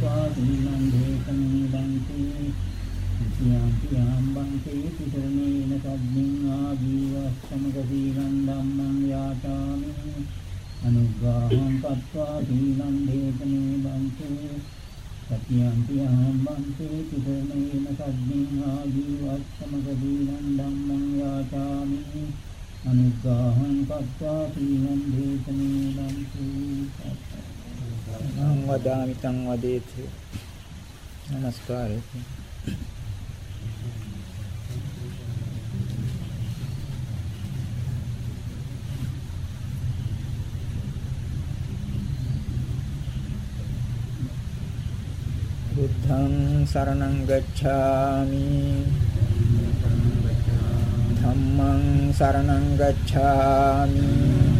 අනුග්‍රහං පත්වා දීනං දේකමේ බන්ති සියං සියං බන්ති තිසරණේන සද්දින් ආජීවස්සමක දීනං ධම්මං යාතාමි අනුග්‍රහං පත්වා දීනං දේකමේ බන්ති සතියං සියං බන්ති තිසරණේන සද්දින් ආජීවස්සමක දීනං ධම්මං යාතාමි අනුග්‍රහං පත්වා දීනං දේකමේ බන්ති අහං වදාමි තං වදේති. නමස්කාරය. බුද්ධං සරණං ගච්ඡාමි. ධම්මං සරණං ගච්ඡාමි.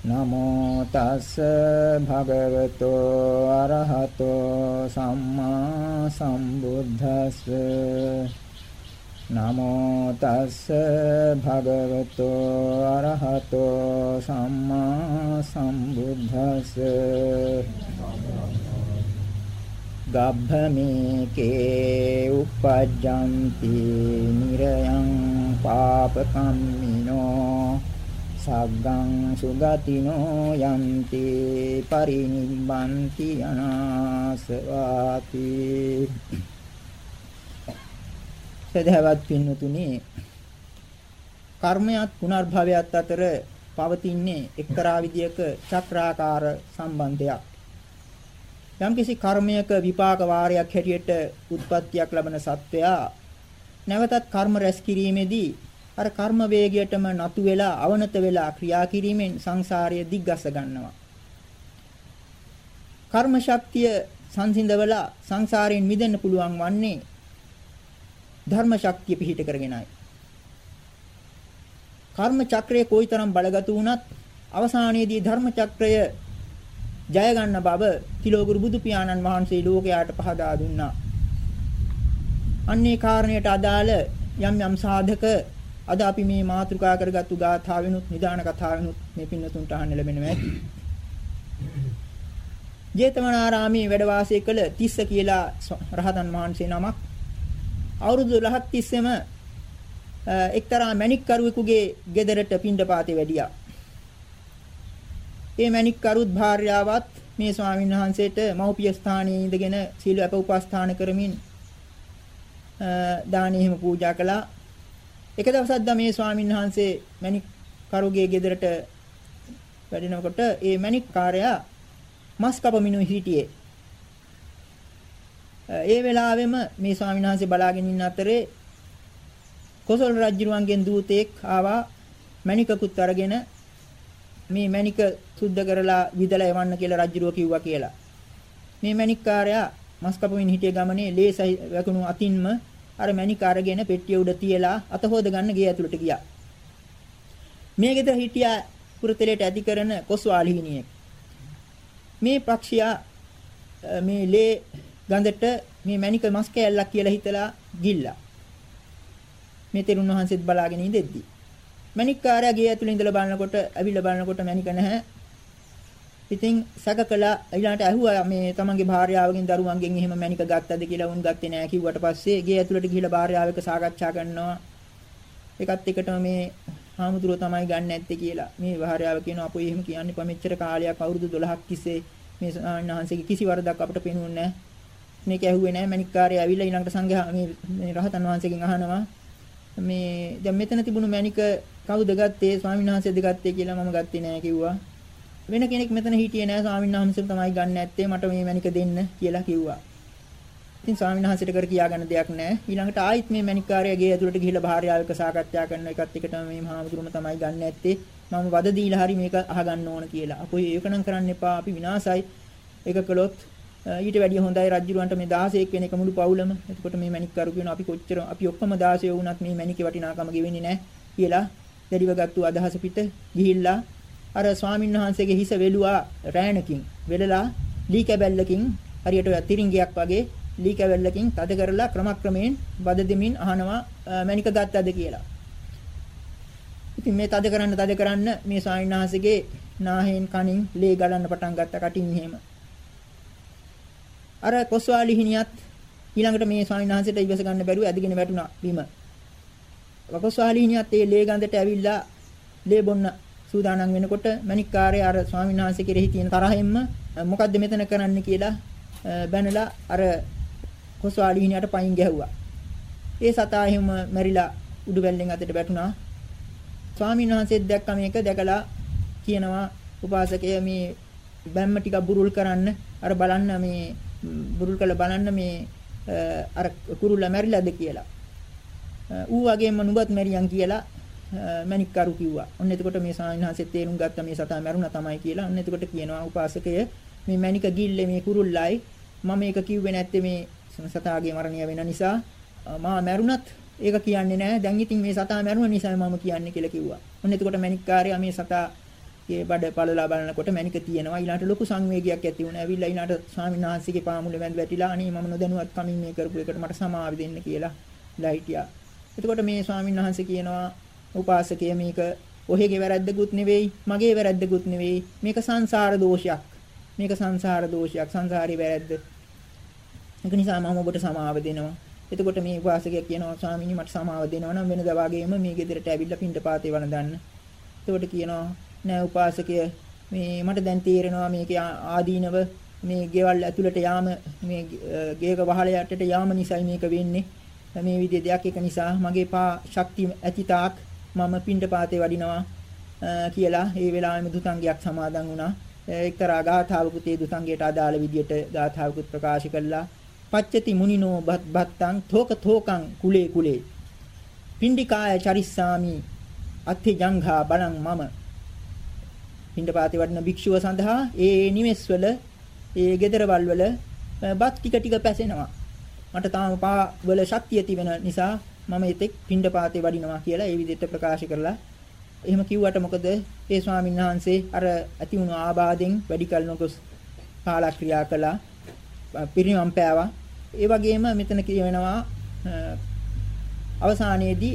නමෝ තස් භගවතෝ අරහතෝ සම්මා සම්බුද්දස්ස නමෝ තස්ස භගවතෝ අරහතෝ සම්මා සම්බුද්දස්ස ගබ්භමේකේ uppajjanti nirayang පාපකම්මිනෝ සග්ගං සුගතිනෝ යන්ති පරිනිබ්බන්ති අනාසවාති. සදහවත් පින්නතුනි කර්මයක් පුනර්භවයත් අතර පවතින්නේ එක්තරා විදියක චක්‍රාකාර සම්බන්ධයක්. යම්කිසි කර්මයක විපාක වාරයක් හැටියට උත්පත්තියක් ලබන සත්වයා නැවතත් කර්ම රැස් කිරීමේදී අර කර්ම වේගයටම නතු වෙලා අවනත වෙලා ක්‍රියා කිරීමෙන් සංසාරය දිග්ගස ගන්නවා. කර්ම ශක්තිය සංසිඳවලා සංසාරයෙන් මිදෙන්න පුළුවන් වන්නේ ධර්ම ශක්තිය පිහිට කරගෙනයි. කර්ම චක්‍රය කොයිතරම් බලගත් වුණත් අවසානයේදී ධර්ම චක්‍රය ජය ගන්න බව තිලෝගුරු බුදු පියාණන් වහන්සේ ලෝකයාට පහදා දුන්නා. අන්නේ කාරණයට අදාළ යම් යම් සාධක අද අපි මේ මාතෘකා කරගත්තු ගාථාවෙනුත් නිදාන කතාවෙනුත් මේ පින්නතුන්ට අහන්න ලැබෙනවා ඇති. ජේතවනාරාමේ වැඩ වාසය කළ තිස්ස කියලා රහතන් වහන්සේ නමක් අවුරුදු 12ක් තිස්සෙම එක්තරා මණික් කරුවෙකුගේ ගෙදරට පින්ඩපාතේ වැඩියා. ඒ මණික් කරුත් භාර්යාවත් මේ ස්වාමීන් වහන්සේට මව්පිය ස්ථානයේ ඉඳගෙන සීල අප උපස්ථාන කරමින් දානෙ හිම පූජා කළා. එක දවසක් දා මේ ස්වාමීන් වහන්සේ මණික් කරුගේ ගෙදරට වැඩෙනකොට ඒ මණික් කාර්යයා මස් කපමිනු හිටියේ. ඒ වෙලාවෙම මේ ස්වාමීන් වහන්සේ බලාගෙන ඉන්න අතරේ කොසල් රජුරුවන්ගෙන් දූතෙක් ආවා මණිකකුත් අරගෙන මේ මණික සුද්ධ කරලා විදලා එවන්න කියලා රජුරුව කිව්වා කියලා. මේ මණික්කාරයා මස් කපමින් හිටිය ගමනේ ලේසයි වැකුණු අතින්ම අර මණික අරගෙන පෙට්ටිය උඩ තියලා අත හොද ගන්න ගේ ඇතුළට ගියා. මේ ගෙදර හිටියා පුරතලයට ඇති කරන කොස්වාලිහිනියෙක්. මේ පක්ෂියා මේ ලේ ගඳට මේ මණික මස් කෑල්ලක් කියලා හිතලා ගිල්ලා. මේ තෙරුන් වහන්සේත් බලාගෙන ඉඳෙද්දි මණික්කාරයා ගේ ඇතුළේ ඉඳලා බලනකොට ඇවිල්ලා බලනකොට මණික නැහැ. ඉතින් සැකකලා ඊළඟට ඇහුවා මේ තමන්ගේ භාර්යාවගෙන් දරුවන්ගෙන් එහෙම මණික ගත්තද කියලා උන් ගත්තේ නැහැ කිව්වට පස්සේ ගේ ඇතුළට ගිහිලා භාර්යාව එක්ක සාකච්ඡා කරනවා. ඒකත් එකටම මේ හාමුදුරුව තමයි ගන්න නැත්තේ කියලා. මේ භාර්යාව කියනවා අපෝ එහෙම කියන්නේ පමෙච්චර කාලයක් අවුරුදු 12ක් තිස්සේ මේ ආනහන්සේගේ කිසි වරදක් අපිට පෙනුන්නේ නැහැ. මේක ඇහුවේ නැහැ මණික්කාරය ඇවිල්ලා ඊළඟට සංඝයා මේ රහතන් වහන්සේගෙන් අහනවා මේ දැන් මෙතන තිබුණු මණික කවුද ගත්තේ ස්වාමීන් වහන්සේද ගත්තේ කියලා මම ගත්තේ නෑ කිව්වා. වෙන කෙනෙක් මෙතන හිටියේ නෑ ස්වාමීන් වහන්සේ තමයි ගන්න ඇත්තේ මට මේ මණික දෙන්න කියලා කිව්වා. ඉතින් ස්වාමීන් වහන්සේට කර කියාගන්න දෙයක් නෑ. ඊළඟට ආයිත් මේ මණිකාරයා ගේ ඇතුළට ගිහිල්ලා භාර්යාවක සාකච්ඡා කරන එකත් එකටම මේ මහාමුදුරුම තමයි ගන්න ඇත්තේ. මම වද දීලා හරි මේක අහගන්න ඕන කියලා. අපෝ ඒක නම් කරන්න එපා. අපි විනාසයි. ඒක කළොත් ඊට වැඩිය හොඳයි රජුරවන්ට මේ 16ක් වෙන එක මුළු පවුලම. එතකොට මේ මණික් කරු කියන අපි කොච්චර අපි ඔක්කොම 16 වුණත් මේ මණිකේ වටිනාකම ගෙවෙන්නේ නැහැ කියලා දැඩිව ගත්තු අදහස පිට ගිහිල්ලා අර ස්වාමීන් වහන්සේගේ හිස වෙලුවා රෑනකින් වෙලලා ලී කැබැල්ලකින් හරියට ඔය තිරින්ගයක් වගේ ලී කැබැල්ලකින් තද කරලා ක්‍රමක්‍රමයෙන් බද දෙමින් අහනවා මණික ගත්තද කියලා. ඉතින් මේ තද කරන්න තද කරන්න මේ ස්වාමීන් වහන්සේගේ නාහෙන් කනින් ලේ ගලන්න පටන් ගත්ත කටින් එහෙම. අර කොස්වාලි හිණියත් ඊළඟට මේ ස්වාමීන් වහන්සේට ඉවස ගන්න බැරුව ඇදගෙන වැටුණා බිම. වකස්වාලීනියත් ඒ ලේ ගඳට ඇවිල්ලා ලේ බොන්න සූදානම් වෙනකොට මණික්කාරය අර ස්වාමීන් වහන්සේ කෙරෙහි තියෙන තරහෙන්ම මොකද්ද මෙතන කරන්න කියලා බැනලා අර කොස්වාලීනියට පයින් ගැහුවා. ඒ සතා එහෙම මැරිලා උඩු බැල්ලෙන් අතට වැටුණා. ස්වාමීන් වහන්සේත් දැක්ක මේක දැකලා කියනවා උපාසකය මේ බැම්ම ටික බුරුල් කරන්න අර බලන්න මේ බුරුල් කළ බලන්න මේ අර කුරුල්ලා මැරිලාද කියලා. ඌ වගේම නුඹත් මැරියන් කියලා මණික් කරු කිව්වා. ඔන්න එතකොට මේ ස්වාමීන් වහන්සේ තේරුම් ගත්ත මේ සතා මැරුණා තමයි කියලා. ඔන්න එතකොට කියනවා උපාසකය මේ මණික ගිල්ලේ මේ කුරුල්ලයි මම මේක කිව්වේ නැත්තේ මේ සතාගේ මරණය වෙන නිසා මා මැරුණත් ඒක කියන්නේ නැහැ. දැන් ඉතින් මේ සතා මැරුණ නිසා මම කියන්නේ කියලා කිව්වා. ඔන්න එතකොට මණික්කාරයා මේ සතා ගේ බඩ පළලා බලනකොට මණික තියෙනවා. ඊළාට ලොකු සංවේගයක් ඇති වුණා. ඇවිල්ලා ඊළාට ස්වාමීන් වහන්සේගේ පාමුල වැඳ වැටිලා අනේ මම නොදැනුවත් කමින් මේ කරපු එකට මට සමාව දෙන්න කියලා ඉලා හිටියා. එතකොට මේ ස්වාමීන් වහන්සේ කියනවා උපාසකය මේක ඔහෙගේ වැරද්දකුත් නෙවෙයි මගේ වැරද්දකුත් නෙවෙයි. මේක සංසාර දෝෂයක්. මේක සංසාර දෝෂයක්. සංසාරේ වැරද්ද. ඒක නිසා මම ඔබට සමාව දෙනවා. එතකොට මේ උපාසකයා කියනවා ස්වාමීනි මට සමාව දෙනවා නම් වෙනදා වගේම මේ ගෙදරට ඇවිල්ලා පින්ඩපාතේ වළඳන්න. එතකොට කියනවා නෑ උපාසකය මේ මට දැන් තේරෙනවා මේක ආදීනව මේ ගෙවල් ඇතුළට යාම මේ ගේක වහල යටට යාම නිසයි මේක වෙන්නේ. මේ විදිහේ දෙයක්. එක නිසා මගේ පා ශක්තිය ඇති තාක් මම පින්ඩපාතේ වඩිනවා කියලා ඒ වෙලාවෙම දුතංගයක් සමාදන් වුණා. එක්තරා ගාථාවකුත් ඒ දුතංගයට අදාළ විදිහට ගාථාවකුත් ප්‍රකාශ කළා. පච්චති මුනිනෝ බත් බත්තං තෝක තෝකං කුලේ කුලේ. පින්ඩිකාය චරිස්සාමි අත්ථි ජංඝා බලං මම. පින්ඩපාතේ වඩින භික්ෂුව සඳහා ඒ නිවෙස්වල ඒ ගෙදරවල් වල බත් ටික ටික පැසෙනවා. මට තාම පා වල ශක්තිය තිබෙන නිසා මම එතෙක් පින්ඩපාතේ වඩිනවා කියලා ඒ විදිහට ප්‍රකාශ කරලා එහෙම කිව්වට මොකද? ඒ ස්වාමීන් වහන්සේ අර ඇති වුණු ආබාධෙන් වැඩි කල නොගොස් කාලක්‍රියා කළා. පිරිනම් පෑවා. ඒ වගේම මෙතන කියවෙනවා අවසානයේදී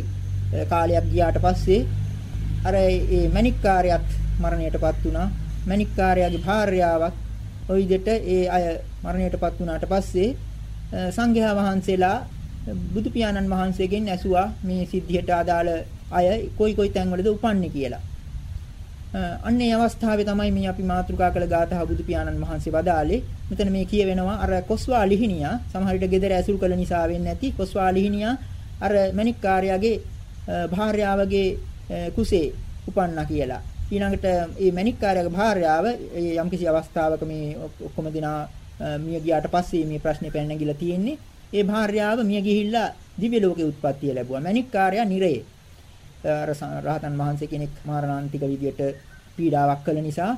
කාලයක් ගියාට පස්සේ අර ඒ මණික්කාරයත් මරණයටපත් වුණා. මණික්කාරයාගේ භාර්යාවක් ওই විදිහට ඒ අය මරණයටපත් වුණාට පස්සේ සංඝයා වහන්සේලා බුදු පියාණන් වහන්සේගෙන් ඇසුවා මේ සිද්ධියට අදාළ අය කොයි කොයි තැන්වලද උපන්නේ කියලා. අන්නේ අවස්ථාවේ තමයි මේ අපි මාතෘකා කළ ගාථා බුදු පියාණන් වහන්සේ වදාළේ. මෙතන මේ කියවෙනවා අර කොස්වා ලිහිණියා සමහර විට ගෙදර ඇසුරු කළ නිසා වෙන්නේ නැති කොස්වා ලිහිණියා අර මණික්කාරයාගේ භාර්යාවගේ කුසේ උපන්නා කියලා. ඊළඟට මේ මණික්කාරයාගේ භාර්යාව යම්කිසි අවස්ථාවක මේ ඔක්කොම දිනා මිය ගියාට පස්සේ මේ ප්‍රශ්නේ පැන නැගිලා තියෙන්නේ. ඒ භාර්යාව මිය ගිහිල්ලා දිව්‍ය ලෝකේ උත්පත්තිය ලැබුවා. මණික්කාරයා නිරේ. අර රහතන් වහන්සේ කෙනෙක් මාරණාන්තික විදියට පීඩාවක් කළ නිසා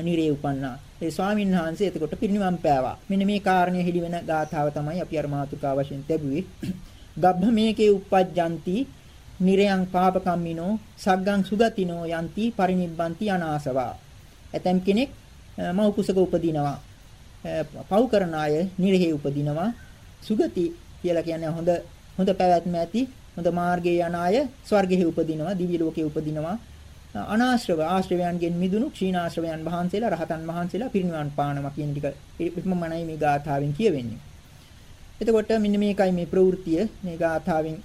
නිරේ උපන්නා. ඒ ස්වාමීන් වහන්සේ එතකොට පිරිනිවන් පෑවා. මෙන්න මේ කාරණේ හෙළි වෙන ගාථාව තමයි අපි අර මාතුකා වශයෙන් ලැබුවේ. ගබ්බ මේකේ uppajjanti නිරයන් පාපකම්මිනෝ සග්ගං සුගතිනෝ යන්ති පරිනිබ්බන්ති අනාසවා. ඇතම් කෙනෙක් මව් කුසක උපදිනවා. පව් කරන අය නිරෙහි උපදිනවා. සුගති කියලා කියන්නේ හොඳ හොඳ පැවැත්ම ඇති හොඳ මාර්ගයේ යන අය ස්වර්ගෙහි උපදිනවා, දිව්‍ය ලෝකේ උපදිනවා. අනාශ්‍රව ආශ්‍රවයන්ගෙන් මිදුණු ක්ෂීණාශ්‍රවයන් වහන්සේලා රහතන් වහන්සේලා පිරිනිවන් පානවා කියන ටික එපමණයි මේ ගාථාවෙන් කියවෙන්නේ. එතකොට මෙන්න මේකයි මේ ප්‍රවෘත්තිය මේ ගාථාවෙන්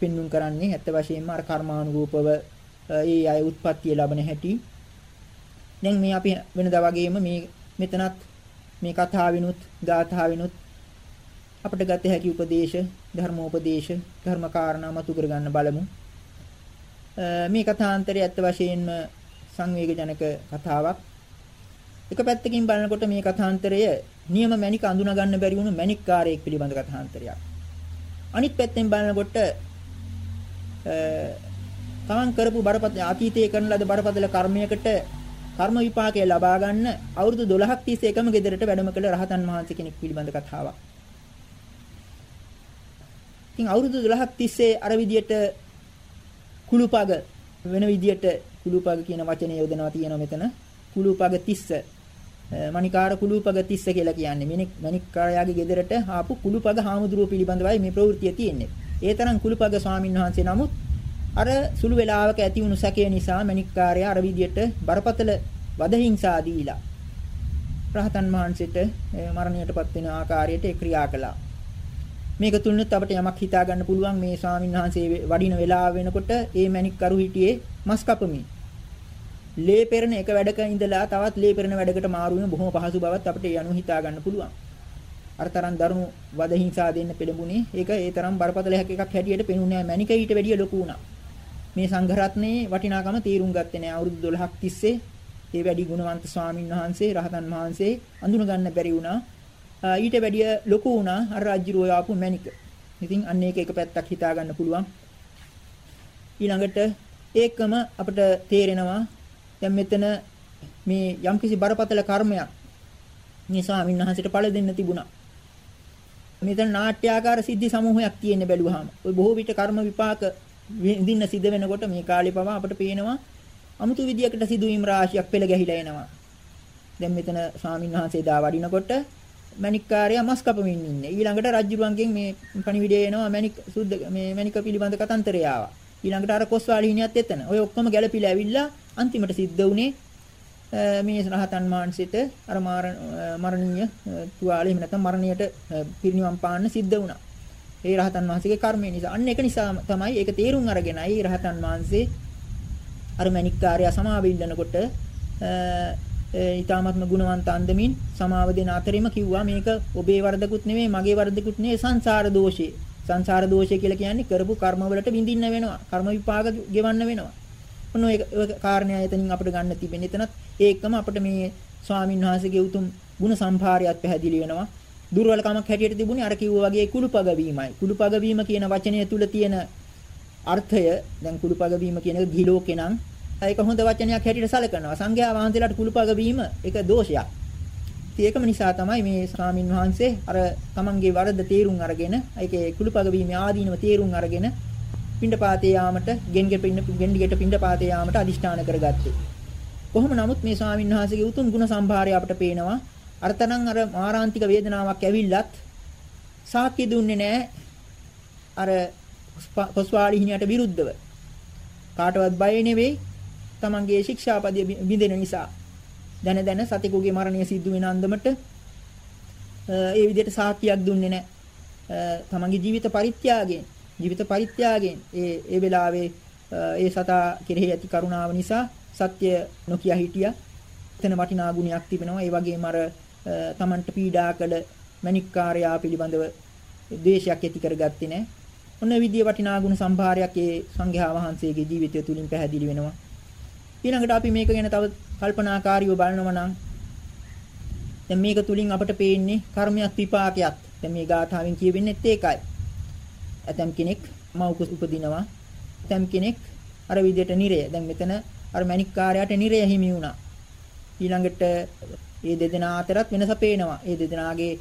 පෙන්눔 කරන්නේ ඇත්ත වශයෙන්ම අර කර්මානුරූපව ඒ අය උත්පත්තිය ලබන හැටි. දැන් මේ අපි වෙනදා වගේම මේ මෙතනත් මේ කතාවිනුත් ගාථාවිනුත් අපිට ගත හැකි උපදේශ ධර්මෝපදේශ ධර්ම කාරණා මතු කරගන්න බලමු. මේ කථාන්තරය ඇත්ත වශයෙන්ම සංවේගජනක කතාවක්. එක පැත්තකින් බලනකොට මේ කථාන්තරය නියම මණික අඳුනා ගන්න බැරි වුණු මණික්කාරයෙක් පිළිබඳ කථාන්තරයක්. අනිත් පැත්තෙන් බලනකොට තමන් කරපු බරපතල අතීතයේ කරන ලද බරපතල කර්මයකට කර්ම විපාකය ලබා ගන්න අවුරුදු 12ක් තිස්සේ එකම ගෙදරට වැඩම කළ රහතන් වහන්සේ කෙනෙක් පිළිබඳ කතාවක්. ඉතින් අවුරුදු 12ක් තිස්සේ අර විදියට කුළුපග වෙන විදියට කුළුපග කියන වචනේ යොදනවා තියෙනවා මෙතන. කුළුපග 30 මණිකාර කුළුපග 30 කියලා කියන්නේ මිනික් මණිකාරයාගේ ගෙදරට ආපු කුළුපග හාමුදුරුව පිළිබඳවයි මේ ප්‍රවෘත්තිය තියෙන්නේ. ඒ තරම් කුළුපග ස්වාමීන් වහන්සේ නමුත් අර සුළු වේලාවක ඇති වුණු සැකය නිසා මණික්කාරයා අර විදියට බරපතල වදහිංසා දීලා රහතන් වහන්සේට මරණයටපත් වෙන ආකාරයට ඒ ක්‍රියා කළා. මේක තුලිනුත් අපිට යමක් හිතා ගන්න පුළුවන් මේ ස්වාමීන් වහන්සේ වඩින වෙලාව වෙනකොට ඒ මණික්කරු හිටියේ මස් කපමින්. ලේ පෙරන එක වැඩක ඉඳලා තවත් ලේ පෙරන වැඩකට මාරු වෙන බොහොම පහසු බවත් අපිට යනු හිතා ගන්න පුළුවන්. අර තරම් දරුණු වද හිංසා දෙන්න පෙළඹුණේ ඒක ඒ තරම් බරපතල එකක් හැටියට පෙනුනේ නැහැ මණික ඊට වැඩිය ලොකු වුණා. මේ සංඝරත්නයේ වටිනාකම තීරුම් ගත්තේ නැහැ. අවුරුදු 12ක් තිස්සේ ඒ වැඩි ගුණවන්ත ස්වාමින් වහන්සේ රහතන් වහන්සේ අඳුන ගන්න බැරි වුණා. ඊට වැඩිය ලොකු වුණා අර රජුරෝ ආපු මැනික. ඉතින් අන්න ඒක එක පැත්තක් හිතා ගන්න පුළුවන්. ඊළඟට ඒකම අපිට තේරෙනවා දැන් මෙතන මේ යම්කිසි බරපතල කර්මයක් මේ ස්වාමීන් වහන්සේට පළ දෙන්න තිබුණා. මෙතන නාට්‍යාකාර සිද්ධි සමූහයක් තියෙන බැලුවාම ওই බොහෝ විට කර්ම විපාක විඳින්න සිද්ධ වෙනකොට මේ කාලේ පවා අපිට පේනවා අමුතු විදියකට සිදුවීම් රාශියක් පෙළ ගැහිලා එනවා. දැන් මෙතන ස්වාමීන් වහන්සේ දා වඩිනකොට මණික්කාරයා මස් කපමින් ඉන්නේ. ඊළඟට රජුරුවන්ගෙන් මේ පණිවිඩය එනවා මණික් සුද්ධ මේ මණික පිළිබඳ කතන්තරය ආවා. ඊළඟට අර කොස්වාලිහිනියත් එතන. ඔය ඔක්කොම ගැළපිලා ඇවිල්ලා අන්තිමට සිද්ධ වුණේ මේ රහතන් වහන්සේට අර මරණීය තුවාලෙ එහෙම නැත්නම් මරණයට පිරිනිවන් පාන්න සිද්ධ වුණා. ඒ රහතන් වහන්සේගේ කර්මය නිසා. අන්න ඒක නිසා තමයි ඒක තේරුම් අරගෙනයි රහතන් වහන්සේ අර මණික්කාරයා සමාව ඉල්ලනකොට ඊ타මත්ම ගුණවන්ත අන්දමින් සමාව දෙන අතරින්ම කිව්වා මේක ඔබේ වරදකුත් නෙමෙයි මගේ වරදකුත් නෙමෙයි සංසාර දෝෂේ. සංසාර දෝෂය කියලා කියන්නේ කරපු කර්ම වලට විඳින්න වෙනවා. කර්ම විපාක ගෙවන්න වෙනවා. ඔන්න ඔය කාරණේ එතනින් අපිට ගන්න තිබෙන්නේ. එතනත් ඒකම අපිට මේ ස්වාමින් වහන්සේගේ උතුම් ගුණ සම්භාරයත් පැහැදිලි වෙනවා. දුර්වලකමක් හැටියට තිබුණේ අර කිව්වා වගේ කුළුපග වීමයි. කුළුපග වීම කියන වචනය තුල තියෙන අර්ථය දැන් කුළුපග වීම කියන එක ගිලෝකේ නම් ඒක හොඳ වචනයක් හැටියට සැලකනවා. සංඝයා වහන්සේලාට කුළුපග වීම ඒක දෝෂයක්. ඒකම නිසා තමයි මේ ස්වාමින් වහන්සේ අර තමන්ගේ වරද තේරුම් අරගෙන ඒකේ කුළුපග වීම ආදීනව තේරුම් අරගෙන පිණ්ඩපාතේ යාමට ගෙන්ගෙ පින්න ගෙන්ඩිගෙට පිණ්ඩපාතේ යාමට අදිෂ්ඨාන කරගත්තේ. කොහොම නමුත් මේ ස්වාමින් වහන්සේගේ උතුම් ගුණ සම්භාරය අපට පේනවා. අරතනම් අර මාරාන්තික වේදනාවක් ඇවිල්ලත් සාක්ෂි දුන්නේ නැහැ. අර පොස්වාලිහිනියට විරුද්ධව. කාටවත් බය නෙවෙයි. තමන්ගේ ශික්ෂාපදයේ බිඳෙන නිසා දැන දැන සතෙකුගේ මරණය සිද්ධ වෙන අන්දමට ඒ විදිහට සාක්කියක් දුන්නේ නැහැ. තමන්ගේ ජීවිත පරිත්‍යාගයෙන් ජීවිත පරිත්‍යාගයෙන් ඒ ඒ වෙලාවේ ඒ සතා කෙරෙහි ඇති කරුණාව නිසා සත්‍ය නොකිය හිටියා. එතන වටිනා ගුණයක් තිබෙනවා. ඒ වගේම අර තමන්ට පීඩා කළ මණික්කාරයා පිළිබඳව ද්වේෂයක් ඇති කරගත්තේ නැහැ. ඔන්න විදිය වටිනා ගුණ සම්භාරයක් ඒ සංඝයා වහන්සේගේ ජීවිතය තුලින් පැහැදිලි වෙනවා. ඊළඟට අපි මේක ගැන තව කල්පනාකාරීව බලනවා නම් දැන් මේක තුලින් අපට පේන්නේ කර්මයක් විපාකයක්. දැන් මේ ගාථාවෙන් කියවෙන්නේත් ඒකයි. ඇතම් කෙනෙක් මව් උපදිනවා. ඇතම් කෙනෙක් අර විදියට නිරය. දැන් මෙතන අර මණික්කාරයාට නිරය හිමි වුණා. ඊළඟට මේ දෙදෙනා අතරත් වෙනස පේනවා. මේ දෙදෙනාගේ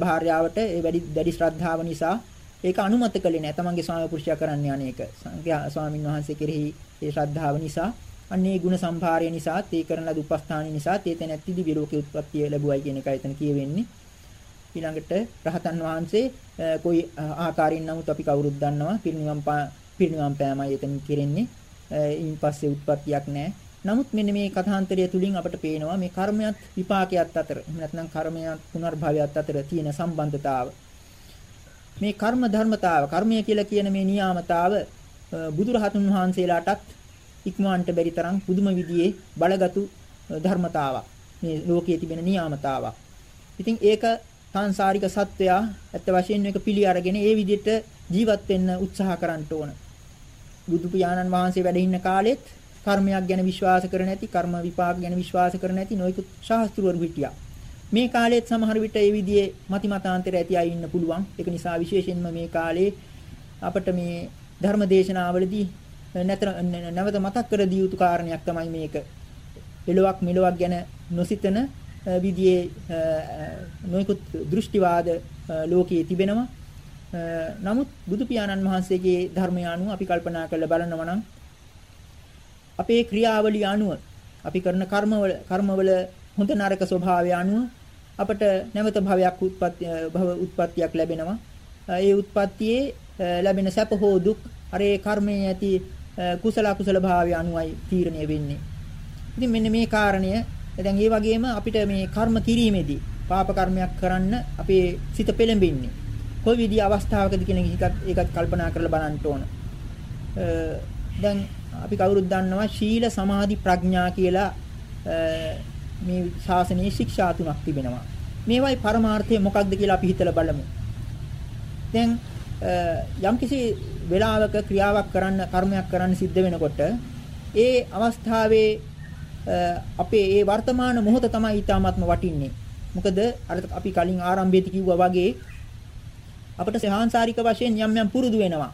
භාර්යාවට ඒ වැඩි දැඩි ශ්‍රද්ධාව නිසා ඒක අනුමත කළේ නැහැ. තමන්ගේ ස්වාමි පුරුෂයා කරන්නේ අනේක. සංඝයා ස්වාමින් වහන්සේ කෙරෙහි ඒ ශ්‍රද්ධාව නිසා අන්නේ ගුණ සම්භාරය නිසා තේ කරන ලද උපස්ථානය නිසා තේ තැනැත්ති දිව්‍ය ලෝකේ උත්පත්තිය ලැබුවයි කියන එකයි එතන කියවෙන්නේ. ඊළඟට රහතන් වහන්සේ કોઈ ආකාරයෙන් නමුත් අපි කවුරුත් දන්නවා පිරිනිවන් පිරිනිවන් පෑමයි එතන කෙරෙන්නේ. ඊයින් පස්සේ උත්පත්තියක් නැහැ. නමුත් මෙන්න මේ කථාන්තරය තුලින් අපට පේනවා මේ කර්මයක් විපාකයක් අතර එහෙම නැත්නම් කර්මයක් පුනර්භවයක් අතර තියෙන සම්බන්ධතාව. මේ කර්ම ධර්මතාව කර්මය කියලා කියන මේ නියාමතාව බුදුරහතුන් වහන්සේලාටත් ඉක්මවන්නට බැරි තරම් පුදුම විදිහේ බලගතු ධර්මතාවක් මේ ලෝකයේ තිබෙන නියාමතාවක්. ඉතින් ඒක සංසාරික සත්වයා ඇත්ත වශයෙන්ම ඒක පිළි අරගෙන ඒ විදිහට ජීවත් වෙන්න උත්සාහ කරන්න ඕන. බුදු පියාණන් වහන්සේ වැඩ ඉන්න කාලෙත් කර්මයක් ගැන විශ්වාස කර නැති කර්ම විපාක ගැන විශ්වාස කර නැති නොයෙකුත් ශාස්ත්‍රවරු හිටියා. මේ කාලෙත් සමහර විට ඒ විදිහේ මතිමතාන්තර ඇති අය ඉන්න පුළුවන්. ඒක නිසා විශේෂයෙන්ම මේ කාලේ අපිට මේ ධර්ම දේශනාවලදී නැතර නැවත මතක් කර දිය යුතු කාරණයක් තමයි මේක. එලොවක් මෙලොවක් ගැන නොසිතන විදිහේ නොයෙකුත් දෘෂ්ටිවාද ලෝකයේ තිබෙනවා. නමුත් බුදු පියාණන් වහන්සේගේ ධර්මය අනුව අපි කල්පනා කරලා බලනවා නම් අපේ ක්‍රියාවලිය අනුව අපි කරන කර්මවල කර්මවල හොඳ නරක ස්වභාවය අනුව අපට නැවත භවයක් උත්පත්ති භව උත්පත්තියක් ලැබෙනවා. ඒ උත්පත්තියේ ලැබෙන සැප හෝ දුක් අර ඒ කර්මයේ ඇති කුසල අකුසල භාවය අනුවයි තීරණය වෙන්නේ. ඉතින් මෙන්න මේ කාරණය දැන් ඒ වගේම අපිට මේ කර්ම කිරීමේදී පාප කර්මයක් කරන්න අපේ සිත පෙළඹෙන්නේ. කොයි විදිහ අවස්ථාවකද කියන එකත් ඒකත් කල්පනා කරලා බලන්න ඕන. දැන් අපි කවුරුත් දන්නවා ශීල සමාධි ප්‍රඥා කියලා මේ ශාසනයේ ශික්ෂා තුනක් තිබෙනවා. මේවයි පරමාර්ථය මොකක්ද කියලා අපි හිතලා බලමු. දැන් යම්කිසි වෙලාවක ක්‍රියාවක් කරන්න කර්මයක් කරන්න සිද්ධ වෙනකොට ඒ අවස්ථාවේ අපේ ඒ වර්තමාන මොහොත තමයි ඊටාත්ම වටින්නේ. මොකද අර අපි කලින් ආරම්භයේදී කිව්වා වගේ අපිට සහාංශාරික වශයෙන් යම් යම් පුරුදු වෙනවා.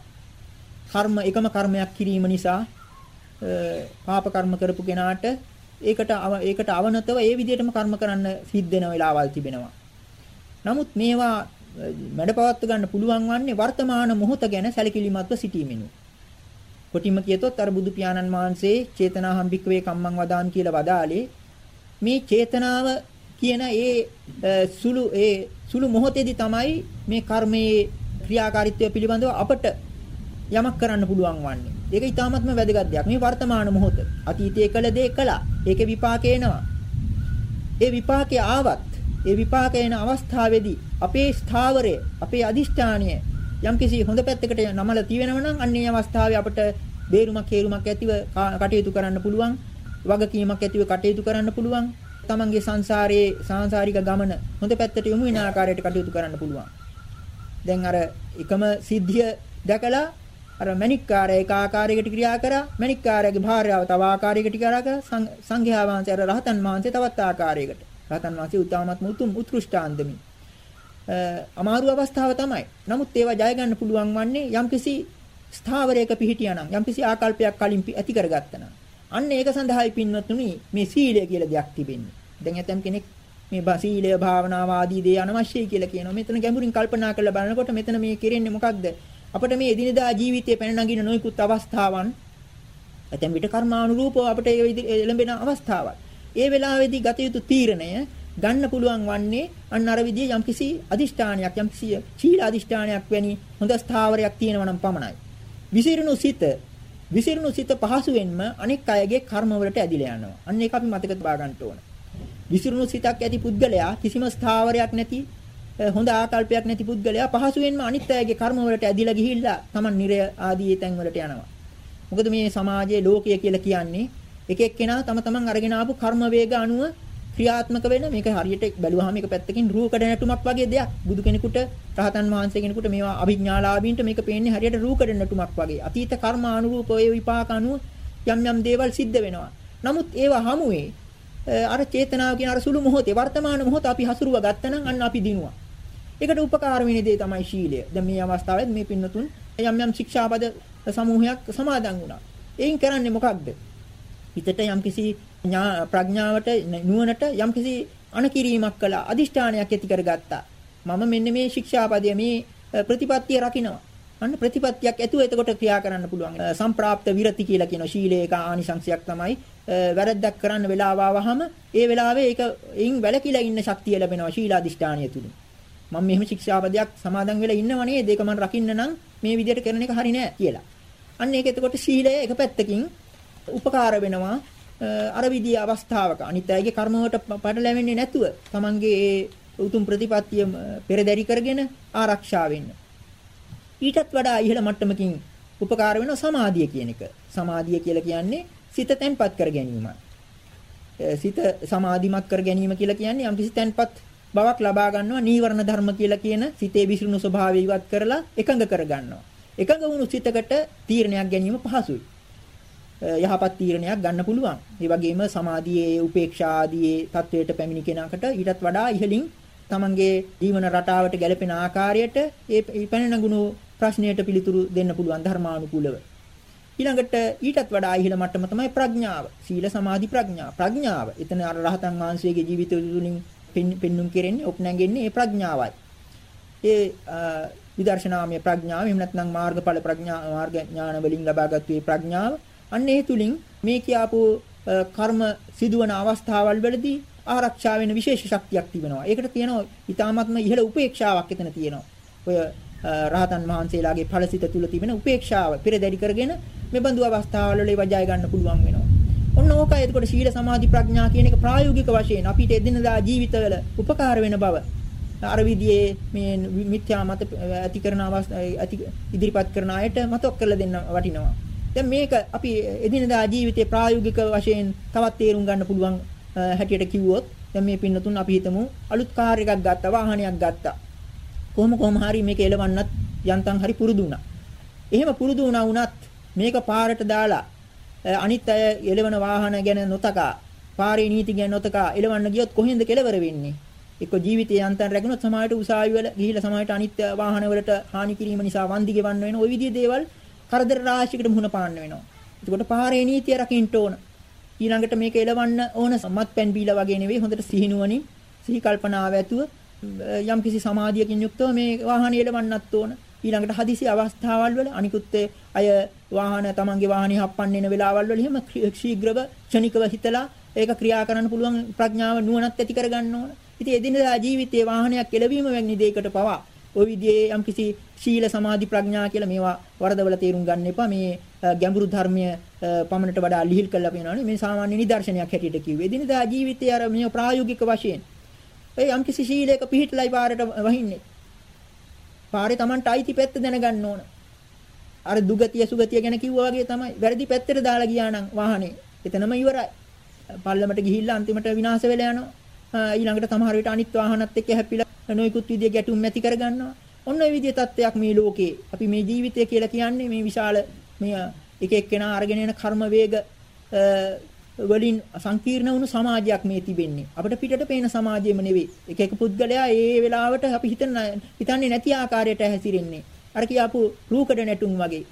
කර්ම එකම කර්මයක් කිරීම නිසා පාප කර්ම කරපු කෙනාට ඒකට ඒකට අවනතව ඒ විදිහටම කර්ම කරන්න සිද්ධ වෙන වෙලාවල් තිබෙනවා. නමුත් මේවා මැඩපවත්ව ගන්න පුළුවන් වන්නේ වර්තමාන මොහොත ගැන සැලකිලිමත්ව සිටීමෙනු. කොටිම කියතොත් අර බුදු පියාණන් වහන්සේ චේතනාහම් භික්කවේ කම්මං වදාමි කියලා වදාලේ මේ චේතනාව කියන ඒ සුළු ඒ සුළු මොහොතේදී තමයි මේ කර්මයේ ක්‍රියාකාරීත්වය පිළිබඳව අපට යමක් කරන්න පුළුවන් වන්නේ. ඒක ඊටාත්ම වැදගත් දෙයක්. මේ වර්තමාන මොහොත. අතීතයේ කළ දේ කළා. ඒකේ විපාක එනවා. ඒ විපාකේ ආවත් ඒ විපාක එන අවස්ථාවේදී අපේ ස්ථාවරය, අපේ අදිෂ්ඨානය යම්කිසි හොඳ පැත්තකට නමල තියෙනව නම් අන්නේ අවස්ථාවේ අපට බේරුමක් හේරුමක් ඇතිව කටයුතු කරන්න පුළුවන්. වගකීමක් ඇතිව කටයුතු කරන්න පුළුවන්. තමන්ගේ සංසාරයේ සාංශාරික ගමන හොඳ පැත්තට යොමු වෙන ආකාරයට කටයුතු කරන්න පුළුවන්. දැන් අර එකම සිද්ධිය දැකලා අර මණික්කාරය එක ආකාරයකට ක්‍රියා කරා මණික්කාරයගේ භාර්යාව තව ආකාරයකට ක්‍රියා කරා සංඝයා වහන්සේ අර රහතන් වහන්සේ තවත් ආකාරයකට රහතන් වහන්සේ උත්තමත්ම උතුම් උත්කෘෂ්ඨාන්දමි අමාරු අවස්ථාව තමයි. නමුත් ඒවා ජය ගන්න පුළුවන් වන්නේ යම්කිසි ස්ථාවරයක පිහිටියානම් යම්කිසි ආකල්පයක් කලින් ඇති කරගත්තා නම් අන්න ඒක සඳහායි පින්වත්තුනි මේ සීලය කියලා දෙයක් තිබෙන්නේ. දැන් ඇතම් කෙනෙක් මේ සීලය භාවනාව ආදී දේ අනවශ්‍යයි කියලා කියනවා. මෙතන ගැඹුරින් කල්පනා කරලා බලනකොට මෙතන මේ කෙරෙන්නේ මොකක්ද? අපිට මේ එදිනදා ජීවිතයේ පැන නගින නොයෙකුත් අවස්ථාවන් ඇතැම් විට කර්මානුරූපව අපිට එළඹෙන අවස්ථාවක්. ඒ වෙලාවේදී ගත යුතු තීරණය ගන්න පුළුවන් වන්නේ අන්න අර විදිහේ යම්කිසි අදිෂ්ඨානයක් යම්කිසි සීල අදිෂ්ඨානයක් වැනි හොඳ ස්ථාවරයක් තියෙනවා නම් පමණයි. විසිරුණු සිත විසිරුණු සිත පහසුවෙන්ම අනෙක් අයගේ කර්ම වලට ඇදිලා යනවා. අන්න ඒක අපි මතක තබා ගන්න ඕන. විසිරුණු සිතක් ඇති පුද්ගලයා කිසිම ස්ථාවරයක් නැති හොඳ ආකල්පයක් නැති පුද්ගලයා පහසුවෙන්ම අනිත් අයගේ කර්ම වලට ඇදිලා ගිහිල්ලා Taman නිරය ආදී තැන් වලට යනවා. මොකද මේ සමාජයේ ලෝකය කියලා කියන්නේ එක එක්කෙනා තම තමන් අරගෙන ආපු කර්ම වේග අනුව ක්‍රියාත්මක වෙන මේක හරියට බැලුවාම මේක පැත්තකින් රූකඩ නැටුමක් වගේ දෙයක්. බුදු කෙනෙකුට රහතන් වහන්සේ කෙනෙකුට මේවා අභිඥාලාභීන්ට මේක පේන්නේ හරියට රූකඩ නැටුමක් වගේ. අතීත කර්ම අනුරූප ඒ විපාක අනුව යම් යම් දේවල් සිද්ධ වෙනවා. නමුත් ඒවා හමුවේ අර චේතනාව කියන අර සුළු මොහොතේ වර්තමාන මොහොත අපි හසුරුව ගත්තනම් අන්න අපි දිනුවා. ඒකට උපකාර වෙන දේ තමයි ශීලය. දැන් මේ අවස්ථාවේදී මේ පින්නතුන් යම් යම් ශික්ෂාපද සමූහයක් සමාදන් වුණා. එයින් කරන්නේ මොකක්ද? හිතට යම්කිසි ප්‍රඥාවට නුවණට යම්කිසි අනකිරීමක් කළා. අදිෂ්ඨානයක් ඇති කරගත්තා. මම මෙන්න මේ ශික්ෂාපදය මේ ප්‍රතිපත්තිය රකින්නවා. අන්න ප්‍රතිපත්තියක් ඇතුව එතකොට ක්‍රියා කරන්න පුළුවන්. සම්ප්‍රාප්ත විරති කියලා කියන ශීලයක ආනිසංශයක් තමයි වැරද්දක් කරන්න වෙලාව ආවහම ඒ වෙලාවේ ඒක එයින් වැළකීලා ඉන්න ශක්තිය ලැබෙනවා ශීලාදිෂ්ඨානිය තුලින්. මම මෙහෙම ශික්ෂාපදයක් සමාදන් වෙලා ඉන්නව නේද? ඒක මම රකින්න නම් මේ විදිහට කරන එක හරි නෑ කියලා. අන්න ඒක එතකොට සීලය එක පැත්තකින් උපකාර වෙනවා අර විදිහේ අවස්ථාවක අනිත් අයගේ කර්ම වලට පටලැවෙන්නේ නැතුව තමන්ගේ ඒ උතුම් ප්‍රතිපත්තිය පෙරදරි කරගෙන ආරක්ෂා වෙන්න. ඊටත් වඩා ඉහළ මට්ටමකින් උපකාර වෙන සමාධිය කියන එක. සමාධිය කියලා කියන්නේ සිත තැන්පත් කර ගැනීම. සිත සමාධිමත් කර ගැනීම කියලා කියන්නේ යම්කිසි තැන්පත් බවක් ලබා ගන්නවා නීවරණ ධර්ම කියලා කියන සිතේ විසිරුණු ස්වභාවය ඉවත් කරලා එකඟ කර ගන්නවා. එකඟ වුණු සිතකට තීරණයක් ගැනීම පහසුයි. යහපත් තීරණයක් ගන්න පුළුවන්. ඒ වගේම සමාධියේ උපේක්ෂා ආදී තත්වයට පැමිණි කෙනාකට ඊටත් වඩා ඉහළින් තමන්ගේ ජීවන රටාවට ගැලපෙන ආකාරයට ඒ පැන නගුණු ප්‍රශ්නයට පිළිතුරු දෙන්න පුළුවන් ධර්මානුකූලව. ඊළඟට ඊටත් වඩා ඉහළ මට්ටම තමයි ප්‍රඥාව. සීල සමාධි ප්‍රඥා. ප්‍රඥාව. එතන අර රහතන් වහන්සේගේ ජීවිතය තුළින් පෙන්눔 කෙරෙන්නේ ඔප් නැගෙන්නේ ඒ ප්‍රඥාවයි. ඒ විදර්ශනාමය ප්‍රඥාව එහෙම නැත්නම් මාර්ගඵල ප්‍රඥා මාර්ග ඥාන වලින් ලබාගත් මේ ප්‍රඥාව අන්න ඒ තුලින් මේ කියාපු කර්ම සිදුවන අවස්ථාවල් වලදී ආරක්ෂා වෙන විශේෂ ශක්තියක් තිබෙනවා. ඒකට කියනවා ඊ타ත්ම ඉහළ උපේක්ෂාවක් එතන තියෙනවා. ඔය රහතන් වහන්සේලාගේ ඵලසිත තුල තිබෙන උපේක්ෂාව පෙරදැරි කරගෙන මේ බඳු අවස්ථාවල වල ඒවා ජය ගන්න පුළුවන් වෙනවා. ඔන්න ඕකයි එතකොට සීල සමාධි ප්‍රඥා කියන එක ප්‍රායෝගික වශයෙන් අපිට එදිනදා ජීවිතවල උපකාර වෙන බව අර විදිහේ මේ මිත්‍යා මත ඇති කරන ඇති ඉදිරිපත් කරන අයට මතක් කරලා දෙන්න වටිනවා. දැන් මේක අපි එදිනදා ජීවිතේ ප්‍රායෝගික වශයෙන් තවත් තේරුම් ගන්න පුළුවන් හැටියට කිව්වොත් දැන් මේ පින්නතුන් අපි හිතමු අලුත් කාර් එකක් ගත්තා වාහනයක් ගත්තා. කොහොම කොහම හරි මේක එලවන්නත් යන්තම් හරි පුරුදු වුණා. එහෙම පුරුදු වුණා වුණත් මේක පාරට දාලා අනිත් අය එලවන වාහන ගැන නොතකා පාරේ නීති ගැන නොතකා එලවන්න ගියොත් කොහෙන්ද කෙලවර වෙන්නේ? එක්ක ජීවිතයේ යන්තම් රැගුණොත් සමාජයට උසාවි වල ගිහිලා සමාජයට අනිත් වාහන වලට හානි කිරීම නිසා වන්දි ගෙවන්න වෙන ওই විදිහේ දේවල් කරදර රාශියකට මුහුණ පාන්න වෙනවා. එතකොට පාරේ නීතිය රකින්න ඕන. ඊළඟට මේක එලවන්න ඕන සම්මත්පැන් බීලා වගේ නෙවෙයි හොඳට සිහිනුවණින් සිහි කල්පනාව ඇතුව යම්කිසි සමාධියකින් යුක්තව මේ වාහනේ එලවන්නත් ඕන. ඊළඟට හදිසි අවස්ථාවල් වල අනිකුත් අය වාහන තමන්ගේ වාහනේ හප්පන්න එන වෙලාවල් වල එහෙම ශීඝ්‍රව ක්ෂණිකව හිතලා ඒක ක්‍රියා කරන්න පුළුවන් ප්‍රඥාව නුවණත් ඇති කරගන්න ඕන. ඉතින් එදිනදා ජීවිතයේ වාහනයක් කෙලවීම වැනි දෙයකට පවා ওই විදිහේ යම්කිසි ශීල සමාධි ප්‍රඥා කියලා මේවා වරදවල තේරුම් ගන්න එපා. මේ ගැඹුරු ධර්මීය පමණට වඩා ලිහිල් කරලා පේනවනේ. මේ සාමාන්‍ය නිදර්ශනයක් හැටියට කිව්වේ. එදිනදා ජීවිතයේ අර මේ ප්‍රායෝගික වශයෙන් ඒ යම්කිසි ශීලයක පිහිටලයි පාරට වහින්නේ. පාරේ Tamanට අයිති පැත්ත දැනගන්න ඕන. අර දුගතිය සුගතිය ගැන කිව්වා වගේ තමයි. වැරදි පැත්තට දාලා ගියා නම් වාහනේ එතනම ඉවරයි. පල්ලමට ගිහිල්ලා අන්තිමට විනාශ වෙලා යනවා. ඊළඟට සමහර විට අනිත් වාහනත් එක්ක හැපිලා නොයිකුත් විදිය ගැටුම් ඇති කරගන්නවා. ඔන්න ඔය විදිය තත්ත්වයක් මේ ලෝකේ. අපි මේ ජීවිතය කියලා කියන්නේ මේ විශාල මේ එක එක්කෙනා අරගෙන යන කර්ම වේග වලින් සංකීර්ණ වුණු සමාජයක් මේ තිබෙන්නේ. අපිට පිටට පේන සමාජයම නෙවෙයි. එක එක පුද්ගලයා ඒ වෙලාවට අපි හිතන හිතන්නේ නැති ආකාරයට හැසිරෙන්නේ. අර කියාපු රූකඩ නැටුම් වගේ.